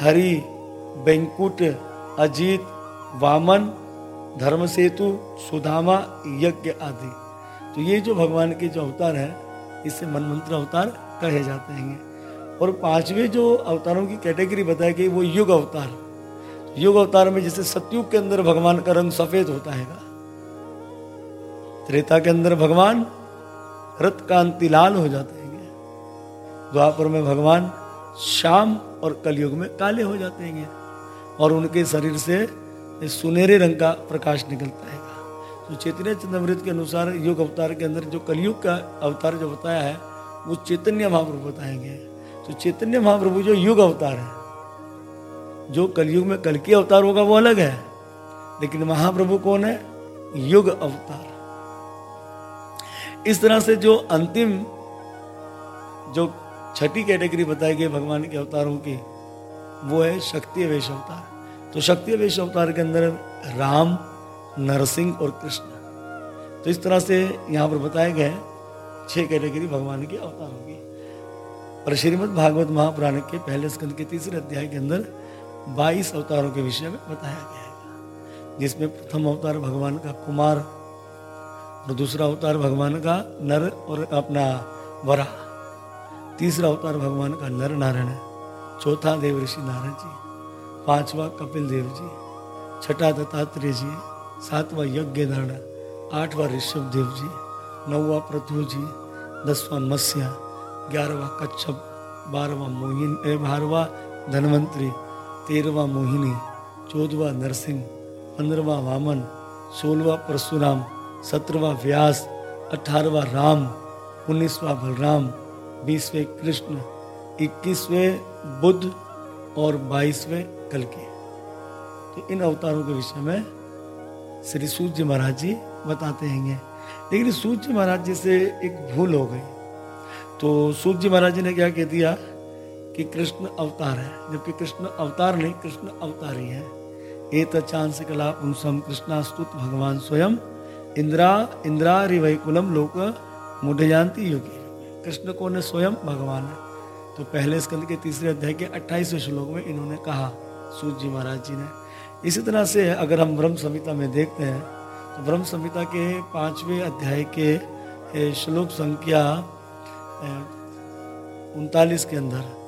हरि बैंकुट अजीत, वामन धर्म सेतु सुदामा, यज्ञ आदि। तो ये जो भगवान के जो अवतार है, इसे मनमंत्र अवतार कहे जाते हैं। और पांचवे जो अवतारों की कैटेगरी बताई गई, वो युग अवतार। युग अवतार में जैसे सतयुग के अंदर भगवान का रंग सफ़ेद होता है त्रेता के अंदर भगवान रत कांति लाल हो जाते हैं द्वापर में भगवान शाम और कलयुग में काले हो जाते हैं और उनके शरीर से सुनहरे रंग का प्रकाश निकलता है तो चैतन्य चंद्रमृत के अनुसार युग अवतार के अंदर जो कलयुग का अवतार जो बताया है, वो चैतन्य महाप्रभु बताएँगे। तो चैतन्य महाप्रभु जो युग अवतार है जो कलयुग में कल की अवतार होगा वो अलग है। लेकिन महाप्रभु कौन है? युग अवतार। इस तरह से जो अंतिम, जो छठी कैटेगरी बताई गई भगवान के अवतारों की, वो है शक्ति वेश अवतार। तो शक्ति वेश अवतार के अंदर राम, नरसिंह और कृष्ण। तो इस तरह से यहाँ पर बताए गए छह कैटेगरी भगवान के अवतारों की। और श्रीमद भागवत महापुराण के पहले स्कंद के तीसरे अध्याय के अंदर 22 अवतारों के विषय में बताया गया है। जिसमें प्रथम अवतार भगवान का कुमार और दूसरा अवतार भगवान का नर और अपना वरा। तीसरा अवतार भगवान का नर नारायण चौथा देव ऋषि नारायण जी। पांचवा कपिल देव जी। छठा दत्तात्रेय जी। सातवां यज्ञ नारायण आठवां ऋषभ देव जी। नौवा पृथ्वी जी। दसवां मत्स्य। ग्यारहवा कच्छप। बारहवा मोहिनी बारहवा धनवंतरी। तेरहवा मोहिनी चौदहवा नरसिंह, पंद्रवा वामन, सोलवा परशुराम सत्रहवा व्यास अठारहवा राम, उन्नीसवा बलराम, बीसवें कृष्ण, इक्कीसवें बुद्ध और बाईसवें कल के तो इन अवतारों के विषय में श्री सूर्य महाराज जी बताते हैं लेकिन सूर्य महाराज जी से एक भूल हो गई। तो सूर्य महाराज जी ने क्या कह दिया? कि कृष्ण अवतार है। जबकि कृष्ण अवतार नहीं, कृष्ण अवतारी है। एक चाँद से कला उनसम कृष्णास्तुत भगवान स्वयं। इंद्रा इंद्रा रिवैकुलम लोक मुढ़ योगी। कृष्ण को ने स्वयं भगवान है। तो पहले स्कंद के तीसरे अध्याय के अट्ठाईसवें श्लोक में इन्होंने कहा सूर्य जी महाराज जी ने। इसी तरह से अगर हम ब्रह्म संहिता में देखते हैं तो ब्रह्म संहिता के पाँचवें अध्याय के श्लोक संख्या उनतालीस के अंदर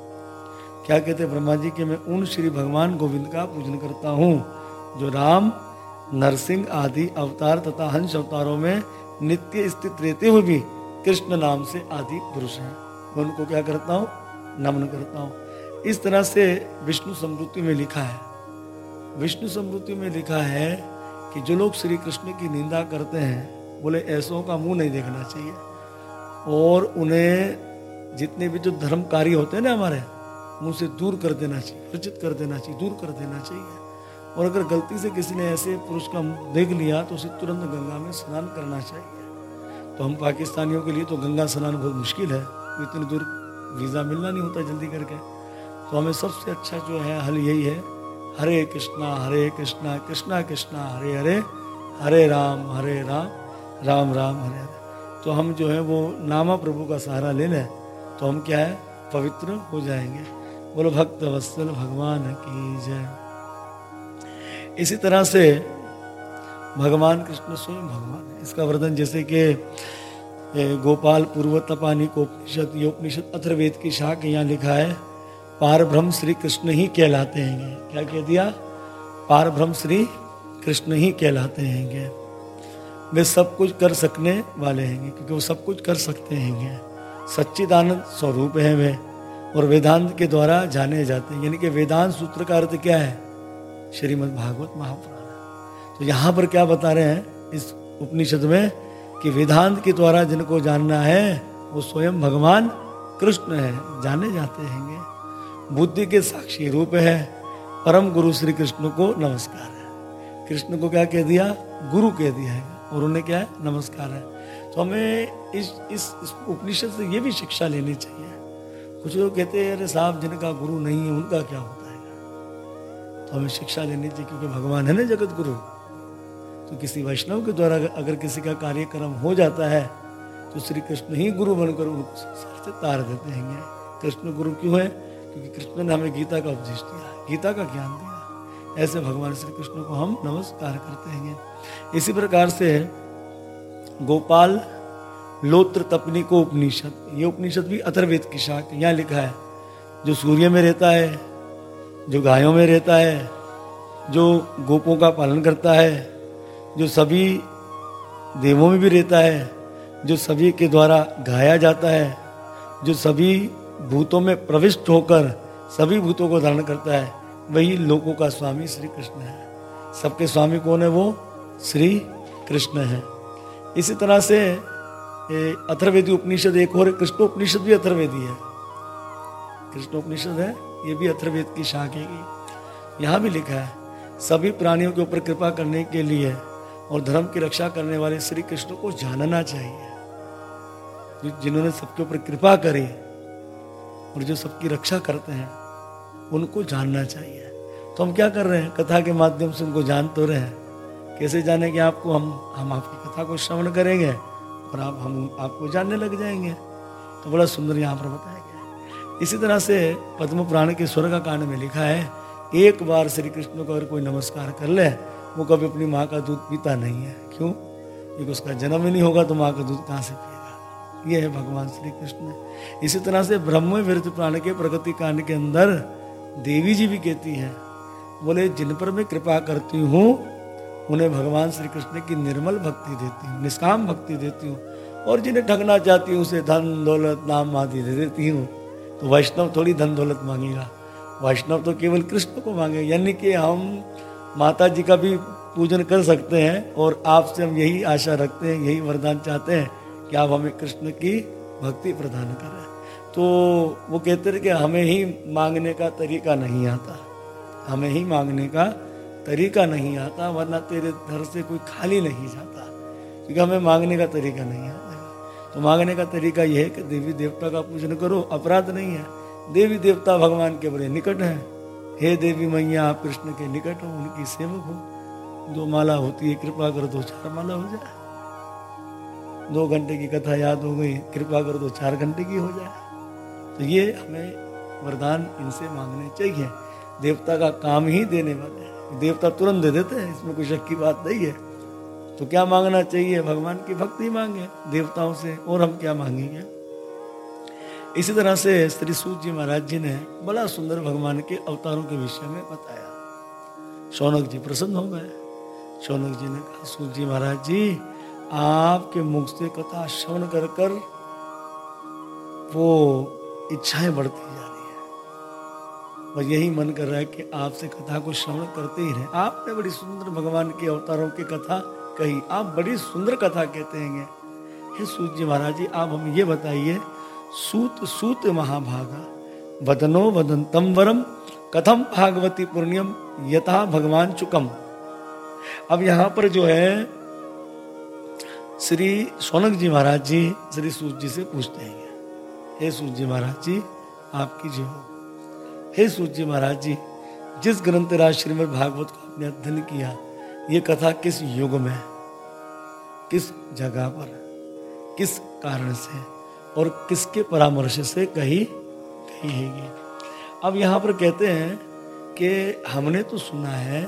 क्या कहते ब्रह्मा जी, कि मैं उन श्री भगवान गोविंद का पूजन करता हूँ, जो राम, नरसिंह आदि अवतार तथा हंस अवतारों में नित्य स्थित रहते हुए भी कृष्ण नाम से आदि पुरुष हैं। उनको क्या करता हूँ? नमन करता हूँ। इस तरह से विष्णु समृद्धि में लिखा है। विष्णु समृद्धि में लिखा है कि जो लोग श्री कृष्ण की निंदा करते हैं, बोले, ऐसों का मुँह नहीं देखना चाहिए। और उन्हें जितने भी जो धर्म कार्य होते हैं ना हमारे उनसे दूर कर देना चाहिए वर्जित कर देना चाहिए, दूर कर देना चाहिए। और अगर गलती से किसी ने ऐसे पुरुष का देख लिया तो उसे तुरंत गंगा में स्नान करना चाहिए। तो हम पाकिस्तानियों के लिए तो गंगा स्नान बहुत मुश्किल है इतनी दूर वीज़ा मिलना नहीं होता जल्दी करके। तो हमें सबसे अच्छा जो है, हल यही है, हरे कृष्णा हरे कृष्णा कृष्णा कृष्णा, हरे हरे हरे राम हरे राम राम राम, हरे हरे। तो हम जो है, वो नामा प्रभु का सहारा ले लें तो हम क्या है, पवित्र हो जाएँगे। बोलो, भक्त वत्सल भगवान की जय. इसी तरह से भगवान कृष्ण स्वयं भगवान है। इसका वर्णन जैसे कि गोपाल पूर्व तपानी को उपनिषद ये उपनिषद अथर्वेद की शाख यहाँ लिखा है पार ब्रह्म श्री कृष्ण ही कहलाते हैं क्या कह दिया? पार ब्रह्म श्री कृष्ण ही कहलाते हैं वे सब कुछ कर सकने वाले हैं क्योंकि वो सब कुछ कर सकते हैं सच्चिदानंद स्वरूप है वे। और वेदांत के द्वारा जाने जाते हैं। यानी कि वेदांत सूत्र का अर्थ क्या है? श्रीमद् भागवत महापुराण तो यहाँ पर क्या बता रहे हैं इस उपनिषद में कि वेदांत के द्वारा जिनको जानना है वो स्वयं भगवान कृष्ण है जाने जाते हैं बुद्धि के साक्षी रूप है। परम गुरु श्री कृष्ण को नमस्कार है। कृष्ण को क्या कह दिया? गुरु कह दिया है और उन्हें क्या है? नमस्कार है। तो हमें इस इस, इस उपनिषद से ये भी शिक्षा लेनी चाहिए। कुछ लोग कहते हैं, अरे साहब, जिनका गुरु नहीं है, उनका क्या होता है? तो हमें शिक्षा लेनी चाहिए, क्योंकि भगवान है ना जगत गुरु तो किसी वैष्णव के द्वारा अगर किसी का कार्यक्रम हो जाता है तो श्री कृष्ण ही गुरु बनकर उनको संसार से तार देते हैं। कृष्ण गुरु क्यों है? क्योंकि कृष्ण ने हमें गीता का उपदेश दिया। गीता का ज्ञान दिया। ऐसे भगवान श्री कृष्ण को हम नमस्कार करते हैं। इसी प्रकार से गोपाल लोत्र तपनी को उपनिषद। ये उपनिषद भी अथर्वेद की शाख यहाँ लिखा है, जो सूर्य में रहता है, जो गायों में रहता है, जो गोपों का पालन करता है, जो सभी देवों में भी रहता है, जो सभी के द्वारा गाया जाता है, जो सभी भूतों में प्रविष्ट होकर सभी भूतों को धारण करता है, वही लोगों का स्वामी श्री कृष्ण है। सबके स्वामी कौन है वो? श्री कृष्ण है। इसी तरह से अथर्वेदी उपनिषद, एक और कृष्ण उपनिषद भी अथर्वेदी है। कृष्ण उपनिषद है, ये भी अथर्वेद की शाख है। यहाँ भी लिखा है, सभी प्राणियों के ऊपर कृपा करने के लिए और धर्म की रक्षा करने वाले श्री कृष्ण को जानना चाहिए। जिन्होंने सबके ऊपर कृपा करी और जो सबकी रक्षा करते हैं, उनको जानना चाहिए। तो हम क्या कर रहे हैं? कथा के माध्यम से उनको जान तो रहे हैं। कैसे जाने कि आपको हम हम आपकी कथा को श्रवण करेंगे? और आप, हम आपको जानने लग जाएँगे। तो बड़ा सुंदर यहाँ पर बताया गया इसी तरह से पद्म पुराण के स्वर्ग कांड में लिखा है, एक बार श्री कृष्ण को अगर कोई नमस्कार कर ले, वो कभी अपनी माँ का दूध पीता नहीं है। क्यों? क्योंकि उसका जन्म ही नहीं होगा तो माँ का दूध कहाँ से पिएगा? ये है भगवान श्री कृष्ण। इसी तरह से ब्रह्म विरुद्ध प्राण के प्रगति कांड के अंदर देवी जी भी कहती हैं, बोले, जिन पर मैं कृपा करती हूँ उन्हें भगवान श्री कृष्ण की निर्मल भक्ति देती हूँ, निष्काम भक्ति देती हूँ और जिन्हें ठगना चाहती हूँ, उसे धन, दौलत, नाम आदि दे देती हूँ। तो वैष्णव थोड़ी धन, दौलत मांगेगा। वैष्णव तो केवल कृष्ण को मांगे, यानी कि हम माता जी का भी पूजन कर सकते हैं और आपसे हम यही आशा रखते हैं, यही वरदान चाहते हैं कि आप हमें कृष्ण की भक्ति प्रदान करें। तो वो कहते हैं कि हमें ही मांगने का तरीका नहीं आता। हमें ही मांगने का तरीका नहीं आता, वरना तेरे घर से कोई खाली नहीं जाता। क्योंकि हमें मांगने का तरीका नहीं आता तो मांगने का तरीका यह है कि देवी देवता का पूजन करो, अपराध नहीं है। देवी देवता भगवान के बड़े निकट हैं। हे देवी मैया, आप कृष्ण के निकट हो, उनकी सेवक हो। दो माला होती है, कृपा कर दो, चार माला हो जाए। दो घंटे की कथा याद हो गई, कृपा कर दो, चार घंटे की हो जाए। तो ये हमें वरदान इनसे मांगने चाहिए। देवता का काम ही देने वाले देवता तुरंत दे देते हैं, इसमें कोई शक की बात नहीं है। तो क्या मांगना चाहिए? भगवान की भक्ति मांगे, देवताओं से, और हम क्या मांगेंगे? इसी तरह से श्री सूत जी महाराज जी ने बड़ा सुंदर भगवान के अवतारों के विषय में बताया। शौनक जी प्रसन्न हो गए। शौनक जी ने कहा, सूत जी महाराज जी, आपके मुख से कथा श्रवण कर कर वो इच्छाएँ बढ़ती जा बस यही मन कर रहा है कि आपसे कथा को श्रवण करते ही रहे। आपने बड़ी सुंदर भगवान के अवतारों की कथा कही। आप बड़ी सुंदर कथा कहते हैं हे सूत जी महाराज जी, आप हमें ये बताइए, सूत सूत महाभागा, वदनो वदंतम वरम, कथम भागवती पुण्यम, यथा भगवान चुकम। अब यहाँ पर जो है, श्री सोनक जी महाराज जी, श्री सूत जी से पूछते हैं। हे सूत जी महाराज जी, आपकी जो हो सूत महाराज जी, जिस ग्रंथ राज श्रीमद भागवत को आपने अध्ययन किया, ये कथा किस युग में, किस जगह पर, किस कारण से और किसके परामर्श से कही कही है अब यहाँ पर कहते हैं कि हमने तो सुना है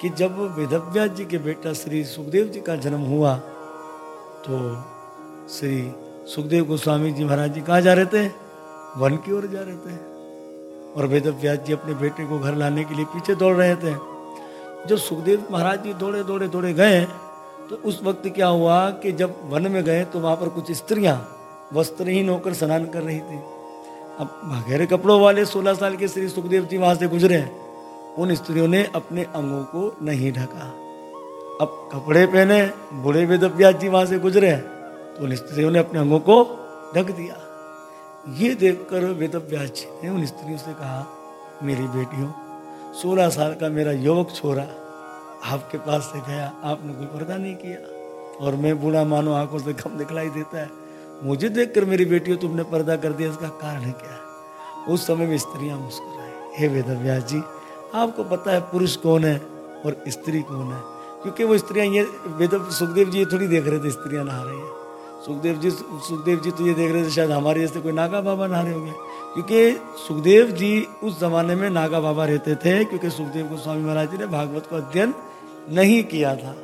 कि जब वेदव्यास जी के बेटा श्री सुखदेव जी का जन्म हुआ तो श्री सुखदेव गोस्वामी जी महाराज जी कहाँ जा रहे थे? वन की ओर जा रहे थे। और वेद व्यास जी अपने बेटे को घर लाने के लिए पीछे दौड़ रहे थे। जब सुखदेव महाराज जी दौड़े दौड़े दौड़े गए तो उस वक्त क्या हुआ कि जब वन में गए तो वहाँ पर कुछ स्त्रियाँ वस्त्रहीन होकर स्नान कर रही थी। अब भागेरे कपड़ों वाले सोलह साल के श्री सुखदेव जी वहाँ से गुजरे। उन स्त्रियों ने अपने अंगों को नहीं ढका। अब कपड़े पहने, बूढ़े वेद व्यास जी वहाँ से गुजरे तो उन स्त्रियों ने अपने अंगों को ढक दिया। ये देखकर वेद व्यास जी ने उन स्त्रियों से कहा, मेरी बेटियों, सोलह साल का मेरा युवक छोरा आपके पास से गया, आपने कोई पर्दा नहीं किया और मैं बूढ़ा मानो आँखों से कम दिखलाई देता है। मुझे देखकर मेरी बेटियों, तुमने पर्दा कर दिया, इसका कारण क्या? है उस समय में स्त्रियाँ मुस्कुराई। हे वेद व्यास जी, आपको पता है पुरुष कौन है और स्त्री कौन है? क्योंकि वो स्त्रियाँ ये वेद, सुखदेव जी ये थोड़ी देख रहे थे, स्त्रियाँ नहा रही है। सुखदेव जी सुखदेव जी तो ये देख रहे थे, शायद हमारे जैसे कोई नागा बाबा नहा रहे होंगे। क्योंकि सुखदेव जी उस जमाने में नागा बाबा रहते थे, क्योंकि सुखदेव गोस्वामी महाराज जी ने भागवत को अध्ययन नहीं किया था।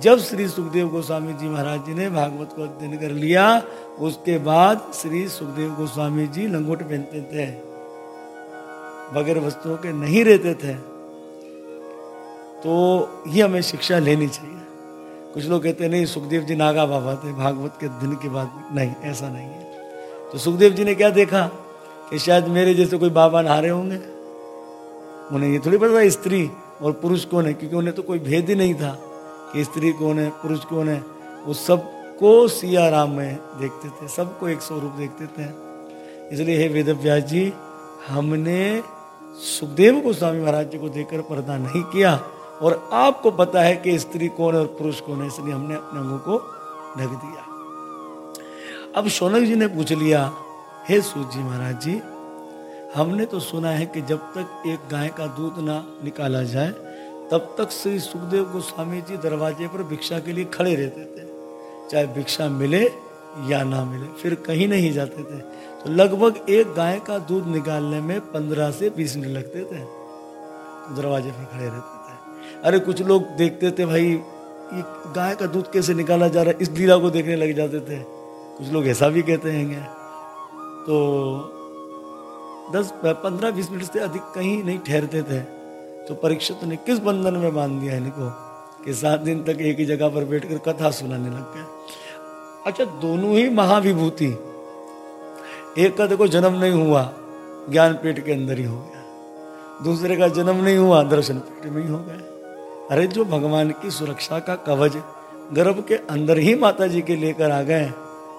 जब श्री सुखदेव गोस्वामी जी महाराज जी ने भागवत को अध्ययन कर लिया, उसके बाद श्री सुखदेव गोस्वामी जी लंगोट पहनते थे, बगैर वस्तुओं के नहीं रहते थे। तो ये हमें शिक्षा लेनी चाहिए। कुछ लोग कहते नहीं, सुखदेव जी नागा बाबा थे, भागवत के दिन के बाद नहीं, ऐसा नहीं है। तो सुखदेव जी ने क्या देखा कि शायद मेरे जैसे कोई बाबा नहा रहे होंगे? उन्हें ये थोड़ी पता स्त्री और पुरुष कौन है, क्योंकि उन्हें तो कोई भेद ही नहीं था कि स्त्री कौन है, पुरुष कौन है। वो सबको सिया राम में देखते थे, सबको एक स्वरूप देखते थे। इसलिए हे वेद व्यास जी, हमने सुखदेव को स्वामी महाराज जी को देखकर पर्दा नहीं किया। और आपको पता है कि स्त्री कौन है और पुरुष कौन है, इसलिए हमने अपने अंगों को ढक दिया। अब शौनक जी ने पूछ लिया, हे सूत जी महाराज जी, हमने तो सुना है कि जब तक एक गाय का दूध ना निकाला जाए, तब तक श्री सुखदेव गोस्वामी जी दरवाजे पर भिक्षा के लिए खड़े रहते थे। चाहे भिक्षा मिले या ना मिले, फिर कहीं नहीं जाते थे। तो लगभग एक गाय का दूध निकालने में पंद्रह से बीस मिनट लगते थे। दरवाजे पर खड़े रहते अरे कुछ लोग देखते थे भाई, ये गाय का दूध कैसे निकाला जा रहा है? इस लीला को देखने लग जाते थे। कुछ लोग ऐसा भी कहते हैं तो दस, पंद्रह, बीस मिनट से अधिक कहीं नहीं ठहरते थे। तो परीक्षित ने किस बंधन में बाँध दिया इनको कि? सात दिन तक एक ही जगह पर बैठकर कथा सुनाने लग गए। अच्छा दोनों ही महाविभूति, एक का देखो जन्म नहीं हुआ, ज्ञान पेट के अंदर ही हो गया। दूसरे का जन्म नहीं हुआ, दर्शन पेट में ही हो गया। अरे जो भगवान की सुरक्षा का कवच गर्भ के अंदर ही माता जी के लेकर आ गए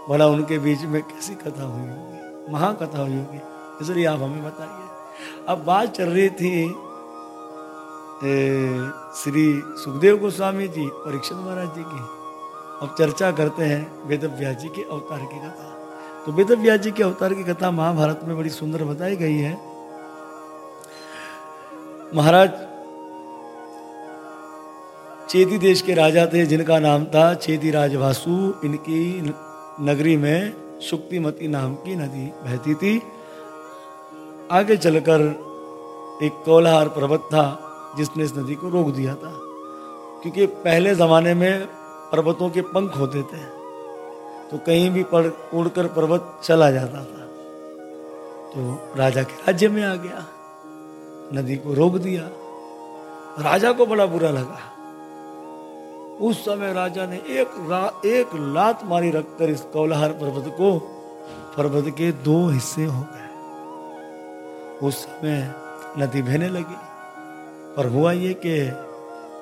बड़ा उनके बीच में कैसी कथा हुई होगी? महाकथा हुई होगी। इसलिए आप हमें बताइए। अब बात चल रही थी श्री सुखदेव गोस्वामी जी परीक्षित महाराज जी की। अब चर्चा करते हैं वेद व्यास जी के अवतार की कथा। तो वेद व्यास जी के अवतार की कथा महाभारत में बड़ी सुंदर बताई गई है। महाराज चेदी देश के राजा थे, जिनका नाम था चेदी राजवासु। इनकी नगरी में शुक्तिमती नाम की नदी बहती थी। आगे चलकर एक कोलाहार पर्वत था, जिसने इस नदी को रोक दिया था। क्योंकि पहले ज़माने में पर्वतों के पंख होते थे तो कहीं भी पड़ उड़कर पर्वत चला जाता था। तो राजा के राज्य में आ गया, नदी को रोक दिया। राजा को बड़ा बुरा लगा। उस समय राजा ने एक रा, एक लात मारी रखकर इस कौलहार पर्वत को पर्वत के दो हिस्से हो गए। उस समय नदी बहने लगी। पर हुआ ये कि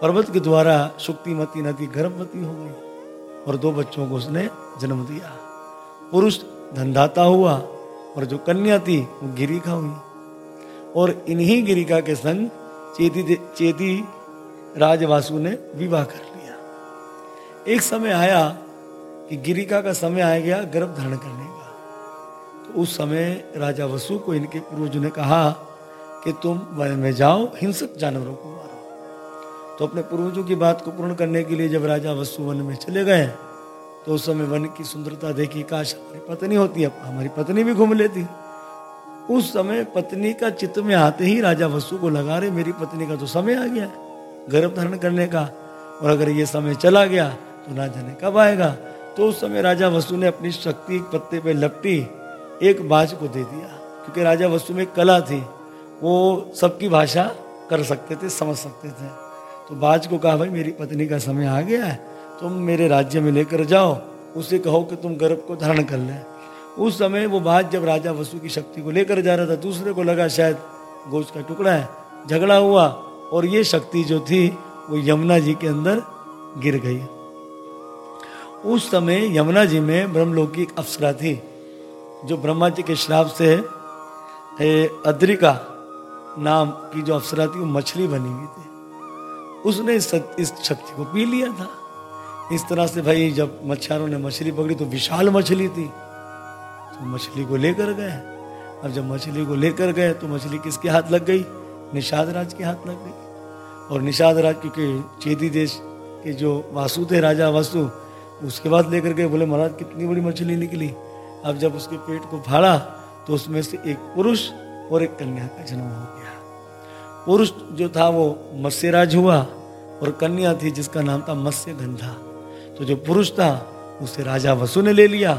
पर्वत के द्वारा शुक्तिमती नदी गर्भवती हो गई और दो बच्चों को उसने जन्म दिया। पुरुष धनदाता हुआ और जो कन्या थी वो गिरिका हुई। और इन्हीं गिरिका के संग चेती चेती राजवासु ने विवाह कर एक समय आया कि गिरिका का समय आ गया गर्भ धारण करने का। तो उस समय राजा वसु को इनके पूर्वजों ने कहा कि तुम वन में जाओ, हिंसक जानवरों को मारो। तो अपने पूर्वजों की बात को पूर्ण करने के लिए जब राजा वसु वन में चले गए तो उस समय वन की सुंदरता देखी, काश हमारी पत्नी होती, अब हमारी पत्नी भी घूम लेती। उस समय पत्नी का चित्त में आते ही राजा वसु को लगा रहे मेरी पत्नी का तो समय आ गया गर्भ धारण करने का, और अगर ये समय चला गया तो ना जाने। कब आएगा? तो उस समय राजा वसु ने अपनी शक्ति पत्ते पे लपटी, एक बाज को दे दिया। क्योंकि राजा वसु में कला थी, वो सबकी भाषा कर सकते थे, समझ सकते थे। तो बाज को कहा, भाई, मेरी पत्नी का समय आ गया है, तुम मेरे राज्य में लेकर जाओ, उसे कहो कि तुम गर्भ को धारण कर ले। उस समय वो बाज जब राजा वसु की शक्ति को लेकर जा रहा था, दूसरे को लगा, शायद गोश्त का टुकड़ा है। झगड़ा हुआ, और ये शक्ति जो थी, वो यमुना जी के अंदर गिर गई। उस समय यमुना जी में ब्रह्मलोक की एक अप्सरा थी जो ब्रह्मा जी के श्राप से अद्रिका नाम की जो अप्सरा थी वो मछली बनी हुई थी। उसने इस, शक्ति को पी लिया था। इस तरह से भाई जब मच्छरों ने मछली पकड़ी तो विशाल मछली थी। तो मछली को लेकर गए। अब जब मछली को लेकर गए तो मछली किसके हाथ लग गई? निषाद राज के हाथ लग गई। और निषाद राज क्योंकि चेदी देश के जो वासु थे राजा वासु उसके बाद लेकर गए, बोले, महाराज, कितनी बड़ी मछली निकली। अब जब उसके पेट को फाड़ा तो उसमें से एक पुरुष और एक कन्या का जन्म हो गया। पुरुष जो था, वो मत्स्यराज हुआ और कन्या थी, जिसका नाम था मत्स्य गंधा तो जो पुरुष था, उसे राजा वसु ने ले लिया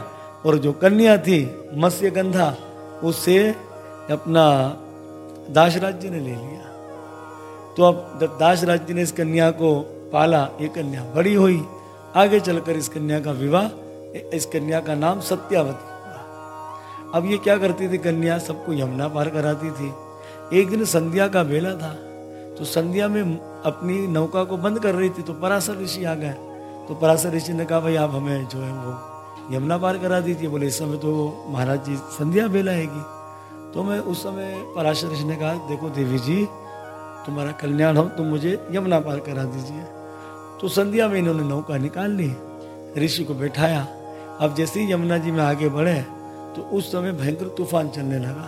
और जो कन्या थी मत्स्य गंधा उसे अपना दास राज्य ने ले लिया। तो अब जब दास राज्य ने इस कन्या को पाला, ये कन्या बड़ी हुई आगे चलकर इस कन्या का विवाह, इस कन्या का नाम सत्यावती हुआ। अब ये क्या करती थी कन्या? सबको यमुना पार कराती थी। एक दिन संध्या का बेला था तो संध्या में अपनी नौका को बंद कर रही थी तो पराशर ऋषि आ गए। तो पराशर ऋषि ने कहा, भाई, आप हमें जो है वो यमुना पार करा दीजिए। बोले, इस समय तो महाराज जी संध्या बेला आएगी। तो मैं उस समय पराशर ऋषि ने कहा, देखो देवी जी, तुम्हारा कल्याण हो, तुम मुझे यमुना पार करा दीजिए। तो संध्या में इन्होंने नौका निकाल ली। ऋषि को बैठाया। अब जैसे ही यमुना जी में आगे बढ़े तो उस समय भयंकर तूफ़ान चलने लगा।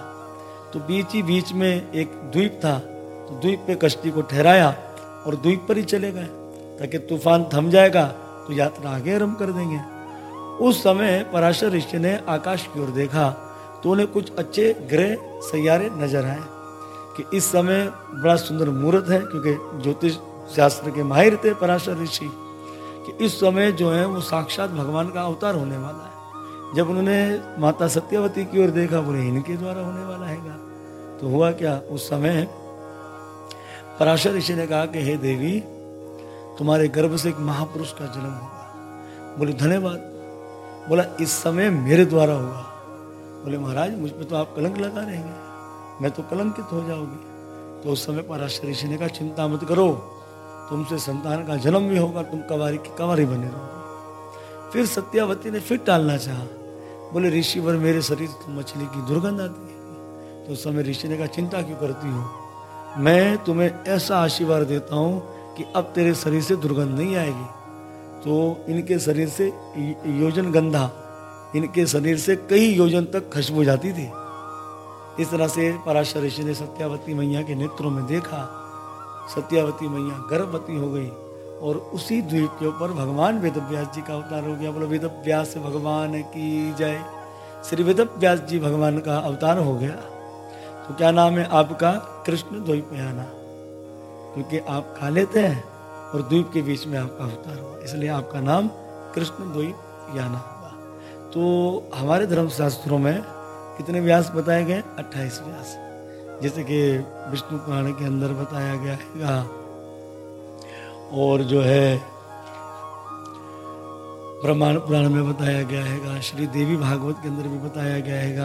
तो बीच ही बीच में एक द्वीप था। तो द्वीप पे कश्ती को ठहराया और द्वीप पर ही चले गए। ताकि तूफ़ान थम जाएगा तो यात्रा आगे आरंभ कर देंगे। उस समय पराशर ऋषि ने आकाश की ओर देखा तो उन्हें कुछ अच्छे ग्रह सैारे नज़र आए। कि इस समय बड़ा सुंदर मुहूर्त है, क्योंकि ज्योतिष शास्त्र के माहिर थे पराशर ऋषि, कि इस समय जो है वो साक्षात भगवान का अवतार होने वाला है। जब उन्होंने माता सत्यवती की ओर देखा, बोले, इनके द्वारा होने वाला है तो हुआ क्या? उस समय पराशर ऋषि ने कहा कि, हे देवी, तुम्हारे गर्भ से एक महापुरुष का जन्म होगा। बोले, धन्यवाद। बोला, इस समय मेरे द्वारा होगा। बोले, महाराज, मुझ पर तो आप कलंक लगा रहेंगे। मैं तो कलंकित हो जाओगी तो उस समय पराशर ऋषि ने कहा, चिंता मत करो। तुमसे संतान का जन्म भी होगा, तुम कवारी की कवारी बने रहोगे। फिर सत्यावती ने फिर टालना चाहा। बोले ऋषि वर मेरे शरीर तो मछली की दुर्गंध आती है। तो उस समय ऋषि ने कहा, चिंता क्यों करती हो? मैं तुम्हें ऐसा आशीर्वाद देता हूँ कि अब तेरे शरीर से दुर्गंध नहीं आएगी। तो इनके शरीर से योजन गंधा, इनके शरीर से कई योजन तक खुशबू जाती थी। इस तरह से पराशर ऋषि ने सत्यावती मैया के नेत्रों में देखा। सत्यावती मैया गर्भवती हो गई और उसी द्वीप के ऊपर भगवान वेद व्यास जी का अवतार हो गया। बोलो वेद व्यास भगवान की जय। श्री वेद व्यास जी भगवान का अवतार हो गया। तो क्या नाम है आपका? कृष्ण द्वैपयाना। क्योंकि आप खा लेते हैं और द्वीप के बीच में आपका अवतार हुआ। इसलिए आपका नाम कृष्ण द्वीप याना हुआ। तो हमारे धर्मशास्त्रों में कितने व्यास बताए गए? अट्ठाईस व्यास। जैसे कि विष्णु पुराण के अंदर बताया गया है और जो है, ब्रह्मांड पुराण में बताया गया है श्री देवी भागवत के अंदर भी बताया गया है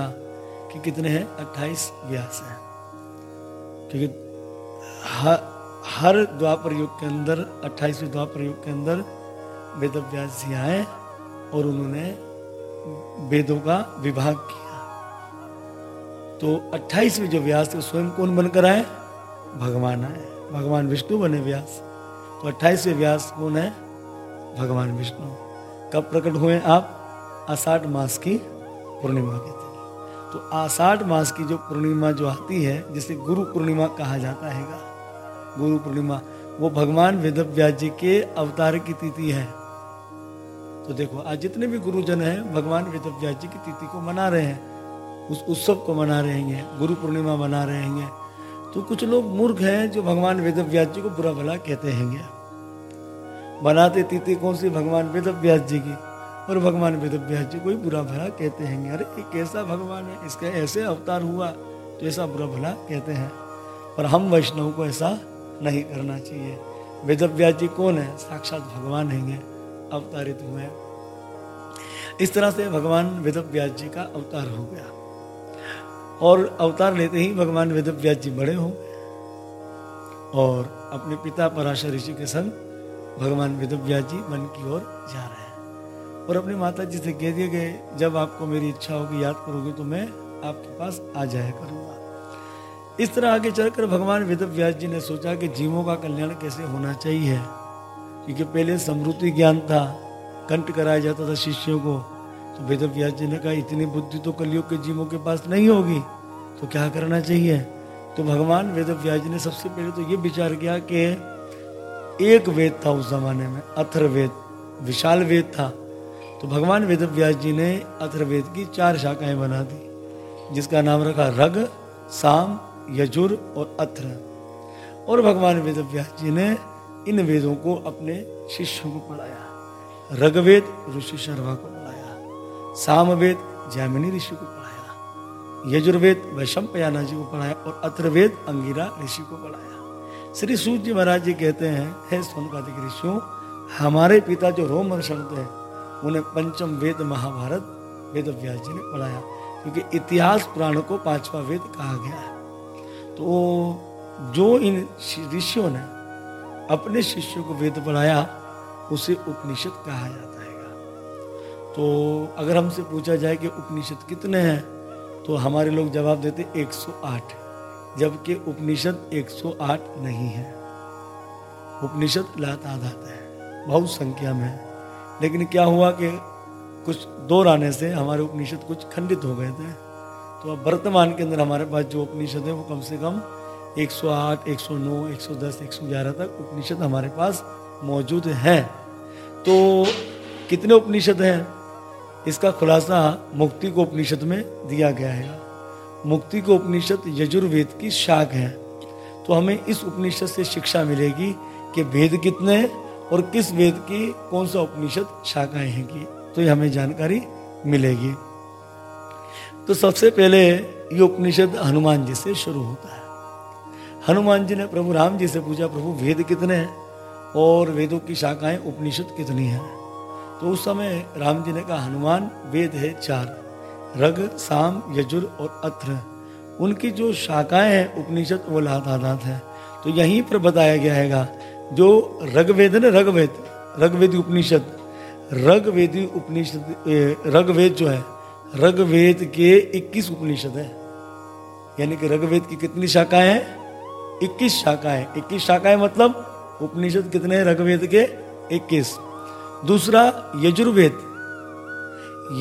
कि कितने हैं? अट्ठाईस व्यास हैं। क्योंकि हर हर द्वापर युग के अंदर, अट्ठाईसवें द्वापर युग के अंदर वेद व्यास जी आए और उन्होंने वेदों का विभाग किया। तो अट्ठाईसवें जो व्यास थे, स्वयं कौन बनकर आए? भगवान आए। भगवान विष्णु बने व्यास। तो अट्ठाईसवें व्यास कौन है? भगवान विष्णु। कब प्रकट हुए आप? आषाढ़ मास की पूर्णिमा के दिन। तो आषाढ़ मास की जो पूर्णिमा जो आती है, जिसे गुरु पूर्णिमा कहा जाता है गुरु पूर्णिमा, वो भगवान वेद जी के अवतार की तिथि है। तो देखो, आज जितने भी गुरुजन हैं, भगवान वेद जी की तिथि को मना रहे हैं। उस उत्सव को मना रहे हैं, गुरु पूर्णिमा मना रहे हैं। तो कुछ लोग मूर्ख हैं जो भगवान वेद व्यास जी को बुरा भला कहते हैं। बनाते तीते कौन सी भगवान वेद व्यास जी की? और भगवान वेद व्यास जी को ही बुरा भला कहते हैं। अरे, ये कैसा भगवान है? इसका ऐसे अवतार हुआ तो ऐसा बुरा भला कहते हैं। पर हम वैष्णव को ऐसा नहीं करना चाहिए। वेद व्यास जी कौन है? साक्षात भगवान हैं, अवतारित हुए इस तरह से भगवान वेद व्यास जी का अवतार हो गया। और अवतार लेते ही भगवान वेद व्यास जी बड़े हो और अपने पिता पराशर ऋषि के संग भगवान वेद व्यास जी मन की ओर जा रहे हैं। और अपनी माता जी से कह दिए गए, जब आपको मेरी इच्छा होगी, याद करोगे तो मैं आपके पास आ जाया करूँगा। इस तरह आगे चलकर भगवान वेद व्यास जी ने सोचा कि जीवों का कल्याण कैसे होना चाहिए, क्योंकि पहले समृद्धि ज्ञान था, कंठ कराया जाता था शिष्यों को तो वेद व्यास जी ने कहा, इतनी बुद्धि तो कलयुग के जीवों के पास नहीं होगी तो क्या करना चाहिए? तो भगवान वेद व्यास जी ने सबसे पहले तो ये विचार किया कि एक वेद था उस जमाने में अथर वेद विशाल वेद था। तो भगवान वेद व्यास जी ने अथर्वेद की चार शाखाएँ बना दी, जिसका नाम रखा रग, साम, यजुर और अथ्र। और भगवान वेद व्यास जी ने इन वेदों को अपने शिष्यों को पढ़ाया। रगवेद ऋषि शर्मा को सामवेद जैमिनी ऋषि को पढ़ाया, यजुर्वेद वैशंपयाना जी को पढ़ाया और अथर्वेद अंगिरा ऋषि को पढ़ाया। श्री सूर्य जी महाराज जी कहते हैं, हे सोनकादिक ऋषियों, हमारे पिता जो रोम शब्द है उन्हें पंचम वेद महाभारत वेद व्यास जी ने पढ़ाया, क्योंकि इतिहास पुराण को पांचवा वेद कहा गया है। तो जो इन ऋषियों ने अपने शिष्यों को वेद पढ़ाया, उसे उपनिषद कहा जाता तो अगर हमसे पूछा जाए कि उपनिषद कितने हैं तो हमारे लोग जवाब देते 108 जबकि उपनिषद 108 नहीं है। उपनिषद लातादात है बहुत संख्या में है। लेकिन क्या हुआ कि कुछ दौर आने से हमारे उपनिषद कुछ खंडित हो गए थे। तो अब वर्तमान के अंदर हमारे पास जो उपनिषद है वो कम से कम 108, 109, 110, 111 तक उपनिषद हमारे पास मौजूद हैं। तो कितने उपनिषद हैं? इसका खुलासा मुक्ति को उपनिषद में दिया गया है। मुक्ति को उपनिषद यजुर्वेद की शाख है। तो हमें इस उपनिषद से शिक्षा मिलेगी कि वेद कितने हैं और किस वेद की कौन सा उपनिषद शाखाएँ हैं की तो ये हमें जानकारी मिलेगी। तो सबसे पहले ये उपनिषद हनुमान जी से शुरू होता है। हनुमान जी ने प्रभु राम जी से पूछा, प्रभु, वेद कितने हैं और वेदों की शाखाएँ उपनिषद कितनी हैं? तो उस समय राम जी ने कहा, हनुमान, वेद है चार, रग, साम, यजुर और अत्र। उनकी जो शाखाएँ हैं, उपनिषद वो लातादात है तो यहीं पर बताया गया है जो रगवेद ना, रगवेदी उपनिषद रगवेदी उपनिषद रगवेद जो है, रगवेद के 21 उपनिषद है। यानी कि रगवेद की कितनी शाखाएँ हैं? 21 शाखाएँ। 21 शाखाएँ मतलब उपनिषद कितने हैं? रगवेद के 21 दूसरा यजुर्वेद।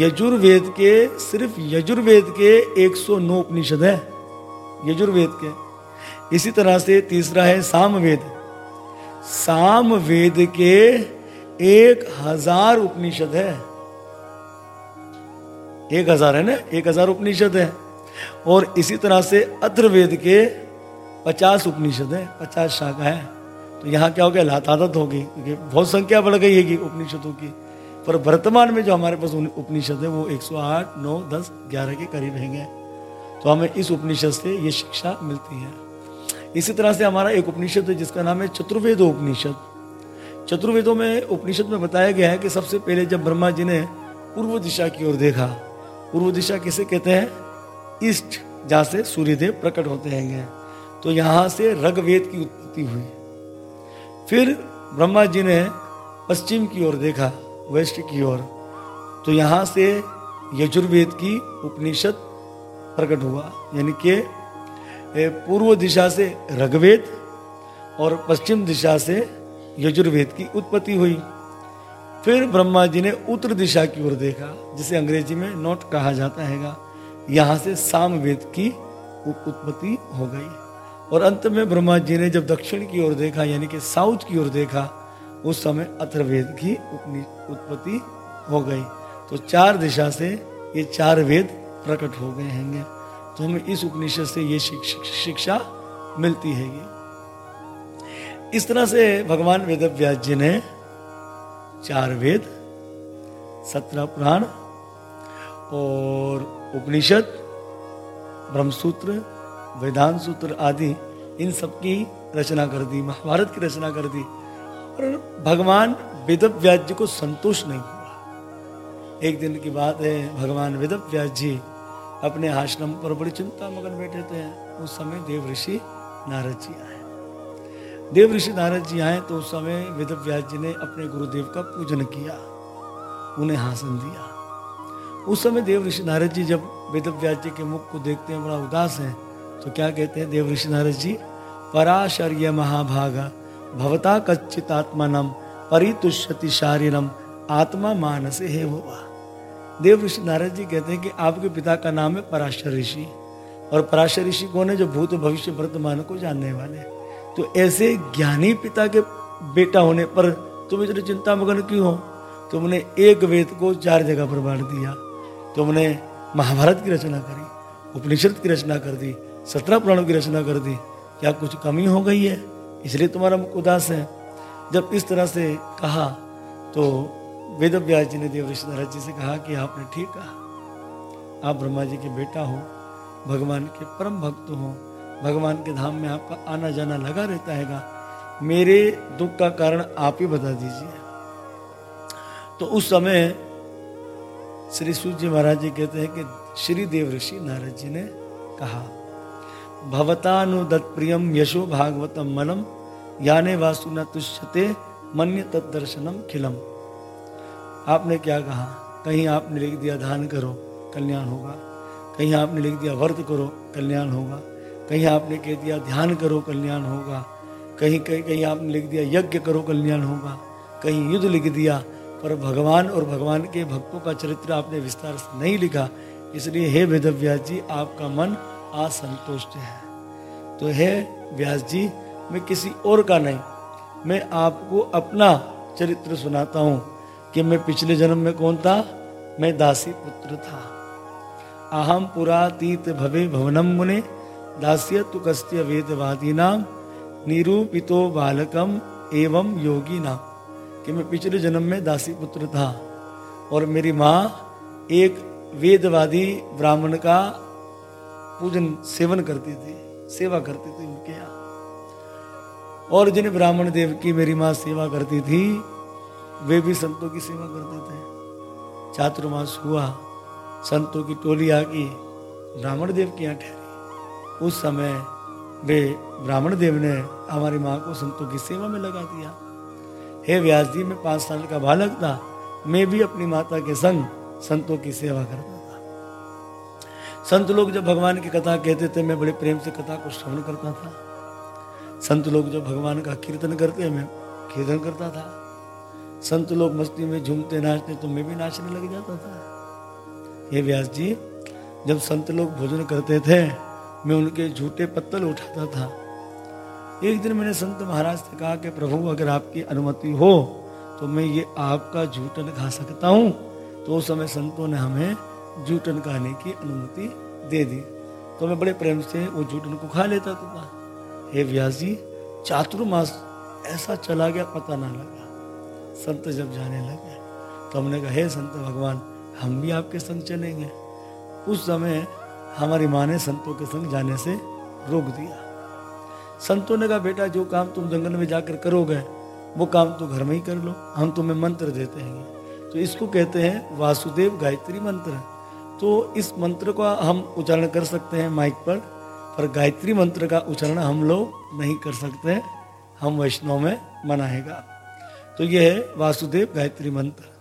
यजुर्वेद के सिर्फ़ यजुर्वेद के 109 उपनिषद है। यजुर्वेद के। इसी तरह से तीसरा है सामवेद। सामवेद के एक हज़ार उपनिषद है। एक हज़ार है ना? एक हज़ार उपनिषद है। और इसी तरह से अथर्वेद के पचास उपनिषद है। पचास शाखा है। तो यहाँ क्या हो गया? लातादत होगी क्योंकि बहुत संख्या बढ़ गई है उपनिषदों की। पर वर्तमान में जो हमारे पास उपनिषद है वो 108, 9, 10, 11 के करीब रहेंगे। तो हमें इस उपनिषद से ये शिक्षा मिलती है। इसी तरह से हमारा एक उपनिषद है जिसका नाम है चतुर्वेद उपनिषद। चतुर्वेदों में उपनिषद में बताया गया है कि सबसे पहले जब ब्रह्मा जी ने पूर्व दिशा की ओर देखा पूर्व दिशा किसे कहते हैं? ईस्ट जहाँ से सूर्यदेव प्रकट होते हैं तो यहाँ से रगवेद की उत्पत्ति हुई। फिर ब्रह्मा जी ने पश्चिम की ओर देखा वेस्ट की ओर। तो यहाँ से यजुर्वेद की उपनिषद प्रकट हुआ, यानी कि पूर्व दिशा से ऋग्वेद और पश्चिम दिशा से यजुर्वेद की उत्पत्ति हुई। फिर ब्रह्मा जी ने उत्तर दिशा की ओर देखा, जिसे अंग्रेज़ी में नोट कहा जाता है यहाँ से सामवेद की उत्पत्ति हो गई। और अंत में ब्रह्मा जी ने जब दक्षिण की ओर देखा, यानी कि साउथ की ओर देखा, उस समय अथर्वेद की उत्पत्ति हो गई। तो चार दिशा से ये चार वेद प्रकट हो गए हैं तो हमें इस उपनिषद से ये शिक्षा मिलती है इस तरह से भगवान वेद व्यास जी ने चार वेद, सत्रह पुराण और उपनिषद, ब्रह्मसूत्र वेदांत सूत्र आदि, इन सब की रचना कर दी, महाभारत की रचना कर दी, और भगवान वेद व्यास जी को संतोष नहीं हुआ। एक दिन की बात है, भगवान वेद व्यास जी अपने आश्रम पर बड़ी चिंता मगन बैठे थे। उस समय देव ऋषि नारद जी आए। देव ऋषि नारद जी आए तो उस समय वेद व्यास जी ने अपने गुरुदेव का पूजन किया, उन्हें हासन दिया। उस समय देव ऋषि नारद जी जब वेद व्यास जी के मुख को देखते हैं, बड़ा उदास है तो क्या कहते हैं देव ऋषि नारद जी? पराशर्य महाभागा, भवता कच्चित आत्मानम परितुष्यति शारीरम, आत्मा मानस है हुआ देव ऋषि नारद जी कहते हैं कि आपके पिता का नाम है पराशर ऋषि और पराशर ऋषि कौन है जो भूत भविष्य वर्तमान को जानने वाले तो ऐसे ज्ञानी पिता के बेटा होने पर तुम इतने चिंता मगन क्यों हो? तुमने एक वेद को चार जगह पर बांट दिया। तुमने महाभारत की रचना करी, उपनिषद की रचना कर दी सत्रह पुराणों की रचना कर दी। क्या कुछ कमी हो गई है? इसलिए तुम्हारा मुख उदास है। जब इस तरह से कहा तो वेद व्यास जी ने देव ऋषि नारद जी से कहा कि आपने ठीक कहा। आप ब्रह्मा जी के बेटा हो, भगवान के परम भक्त हो, भगवान के धाम में आपका आना जाना लगा रहता है मेरे दुख का कारण आप ही बता दीजिए। तो उस समय श्री सूर्य महाराज जी कहते हैं कि श्री देव ऋषि नारद जी ने कहा भवतानुदत प्रियम यशो भागवतम मनम, याने वासु न तुष्यते, मन्य तत्दर्शनम खिलम। आपने क्या कहा? कहीं आपने लिख दिया दान करो, कल्याण होगा। कहीं आपने लिख दिया व्रत करो, कल्याण होगा। कहीं आपने कह दिया ध्यान करो, कल्याण होगा। कहीं कहीं कहीं आपने लिख दिया यज्ञ करो, कल्याण होगा। कहीं युद्ध लिख दिया, पर भगवान और भगवान के भक्तों का चरित्र आपने विस्तार से नहीं लिखा। इसलिए हे वेद व्यास जी, आपका मन असंतुष्ट है। तो हे व्यास जी, मैं किसी और का नहीं, मैं आपको अपना चरित्र सुनाता हूँ कि मैं पिछले जन्म में कौन था? मैं दासी पुत्र था। अहम पुरातीत भवे भवनम मुने, दास्य तु कस्य वेदवादी नाम, निरूपितो बालकम एवं योगी नाम, कि मैं पिछले जन्म में दासी पुत्र था। और मेरी माँ एक वेदवादी ब्राह्मण का पूजन सेवन करती थी, सेवा करती थी उनके यहाँ। और जिन ब्राह्मण देव की मेरी माँ सेवा करती थी, वे भी संतों की सेवा करते थे। चातुर्मास हुआ, संतों की टोली आ गई, ब्राह्मण देव के यहाँ ठहरी। उस समय वे ब्राह्मण देव ने हमारी माँ को संतों की सेवा में लगा दिया। हे व्यास जी, मैं पाँच साल का बालक था, मैं भी अपनी माता के संग संतों की सेवा करता संत लोग जब भगवान की कथा कहते थे, मैं बड़े प्रेम से कथा को श्रवण करता था। संत लोग जब भगवान का कीर्तन करते, मैं कीर्तन करता था। संत लोग मस्ती में झूमते, नाचते तो मैं भी नाचने लग जाता था। ये व्यास जी, जब संत लोग भोजन करते थे, मैं उनके झूठे पत्तल उठाता था। एक दिन मैंने संत महाराज से कहा कि, प्रभु, अगर आपकी अनुमति हो तो मैं ये आपका जूटन खा सकता हूँ। तो उस समय संतों ने हमें जूटन खाने की अनुमति दे दी। तो मैं बड़े प्रेम से वो जूटन को खा लेता था हे व्यास जी चातुर्मास ऐसा चला गया, पता ना लगा। संत जब जाने लगे तो हमने कहा, हे संत भगवान, हम भी आपके संग चलेंगे। उस समय हमारी माँ ने संतों के संग जाने से रोक दिया। संतों ने कहा, बेटा, जो काम तुम जंगल में जाकर करोगे, वो काम तो घर में ही कर लो। हम तुम्हें मंत्र देते हैं। तो इसको कहते हैं वासुदेव गायत्री मंत्र। तो इस मंत्र का हम उच्चारण कर सकते हैं माइक पर पर गायत्री मंत्र का उच्चारण हम लोग नहीं कर सकते। हम वैष्णव में मनाएगा। तो यह है वासुदेव गायत्री मंत्र।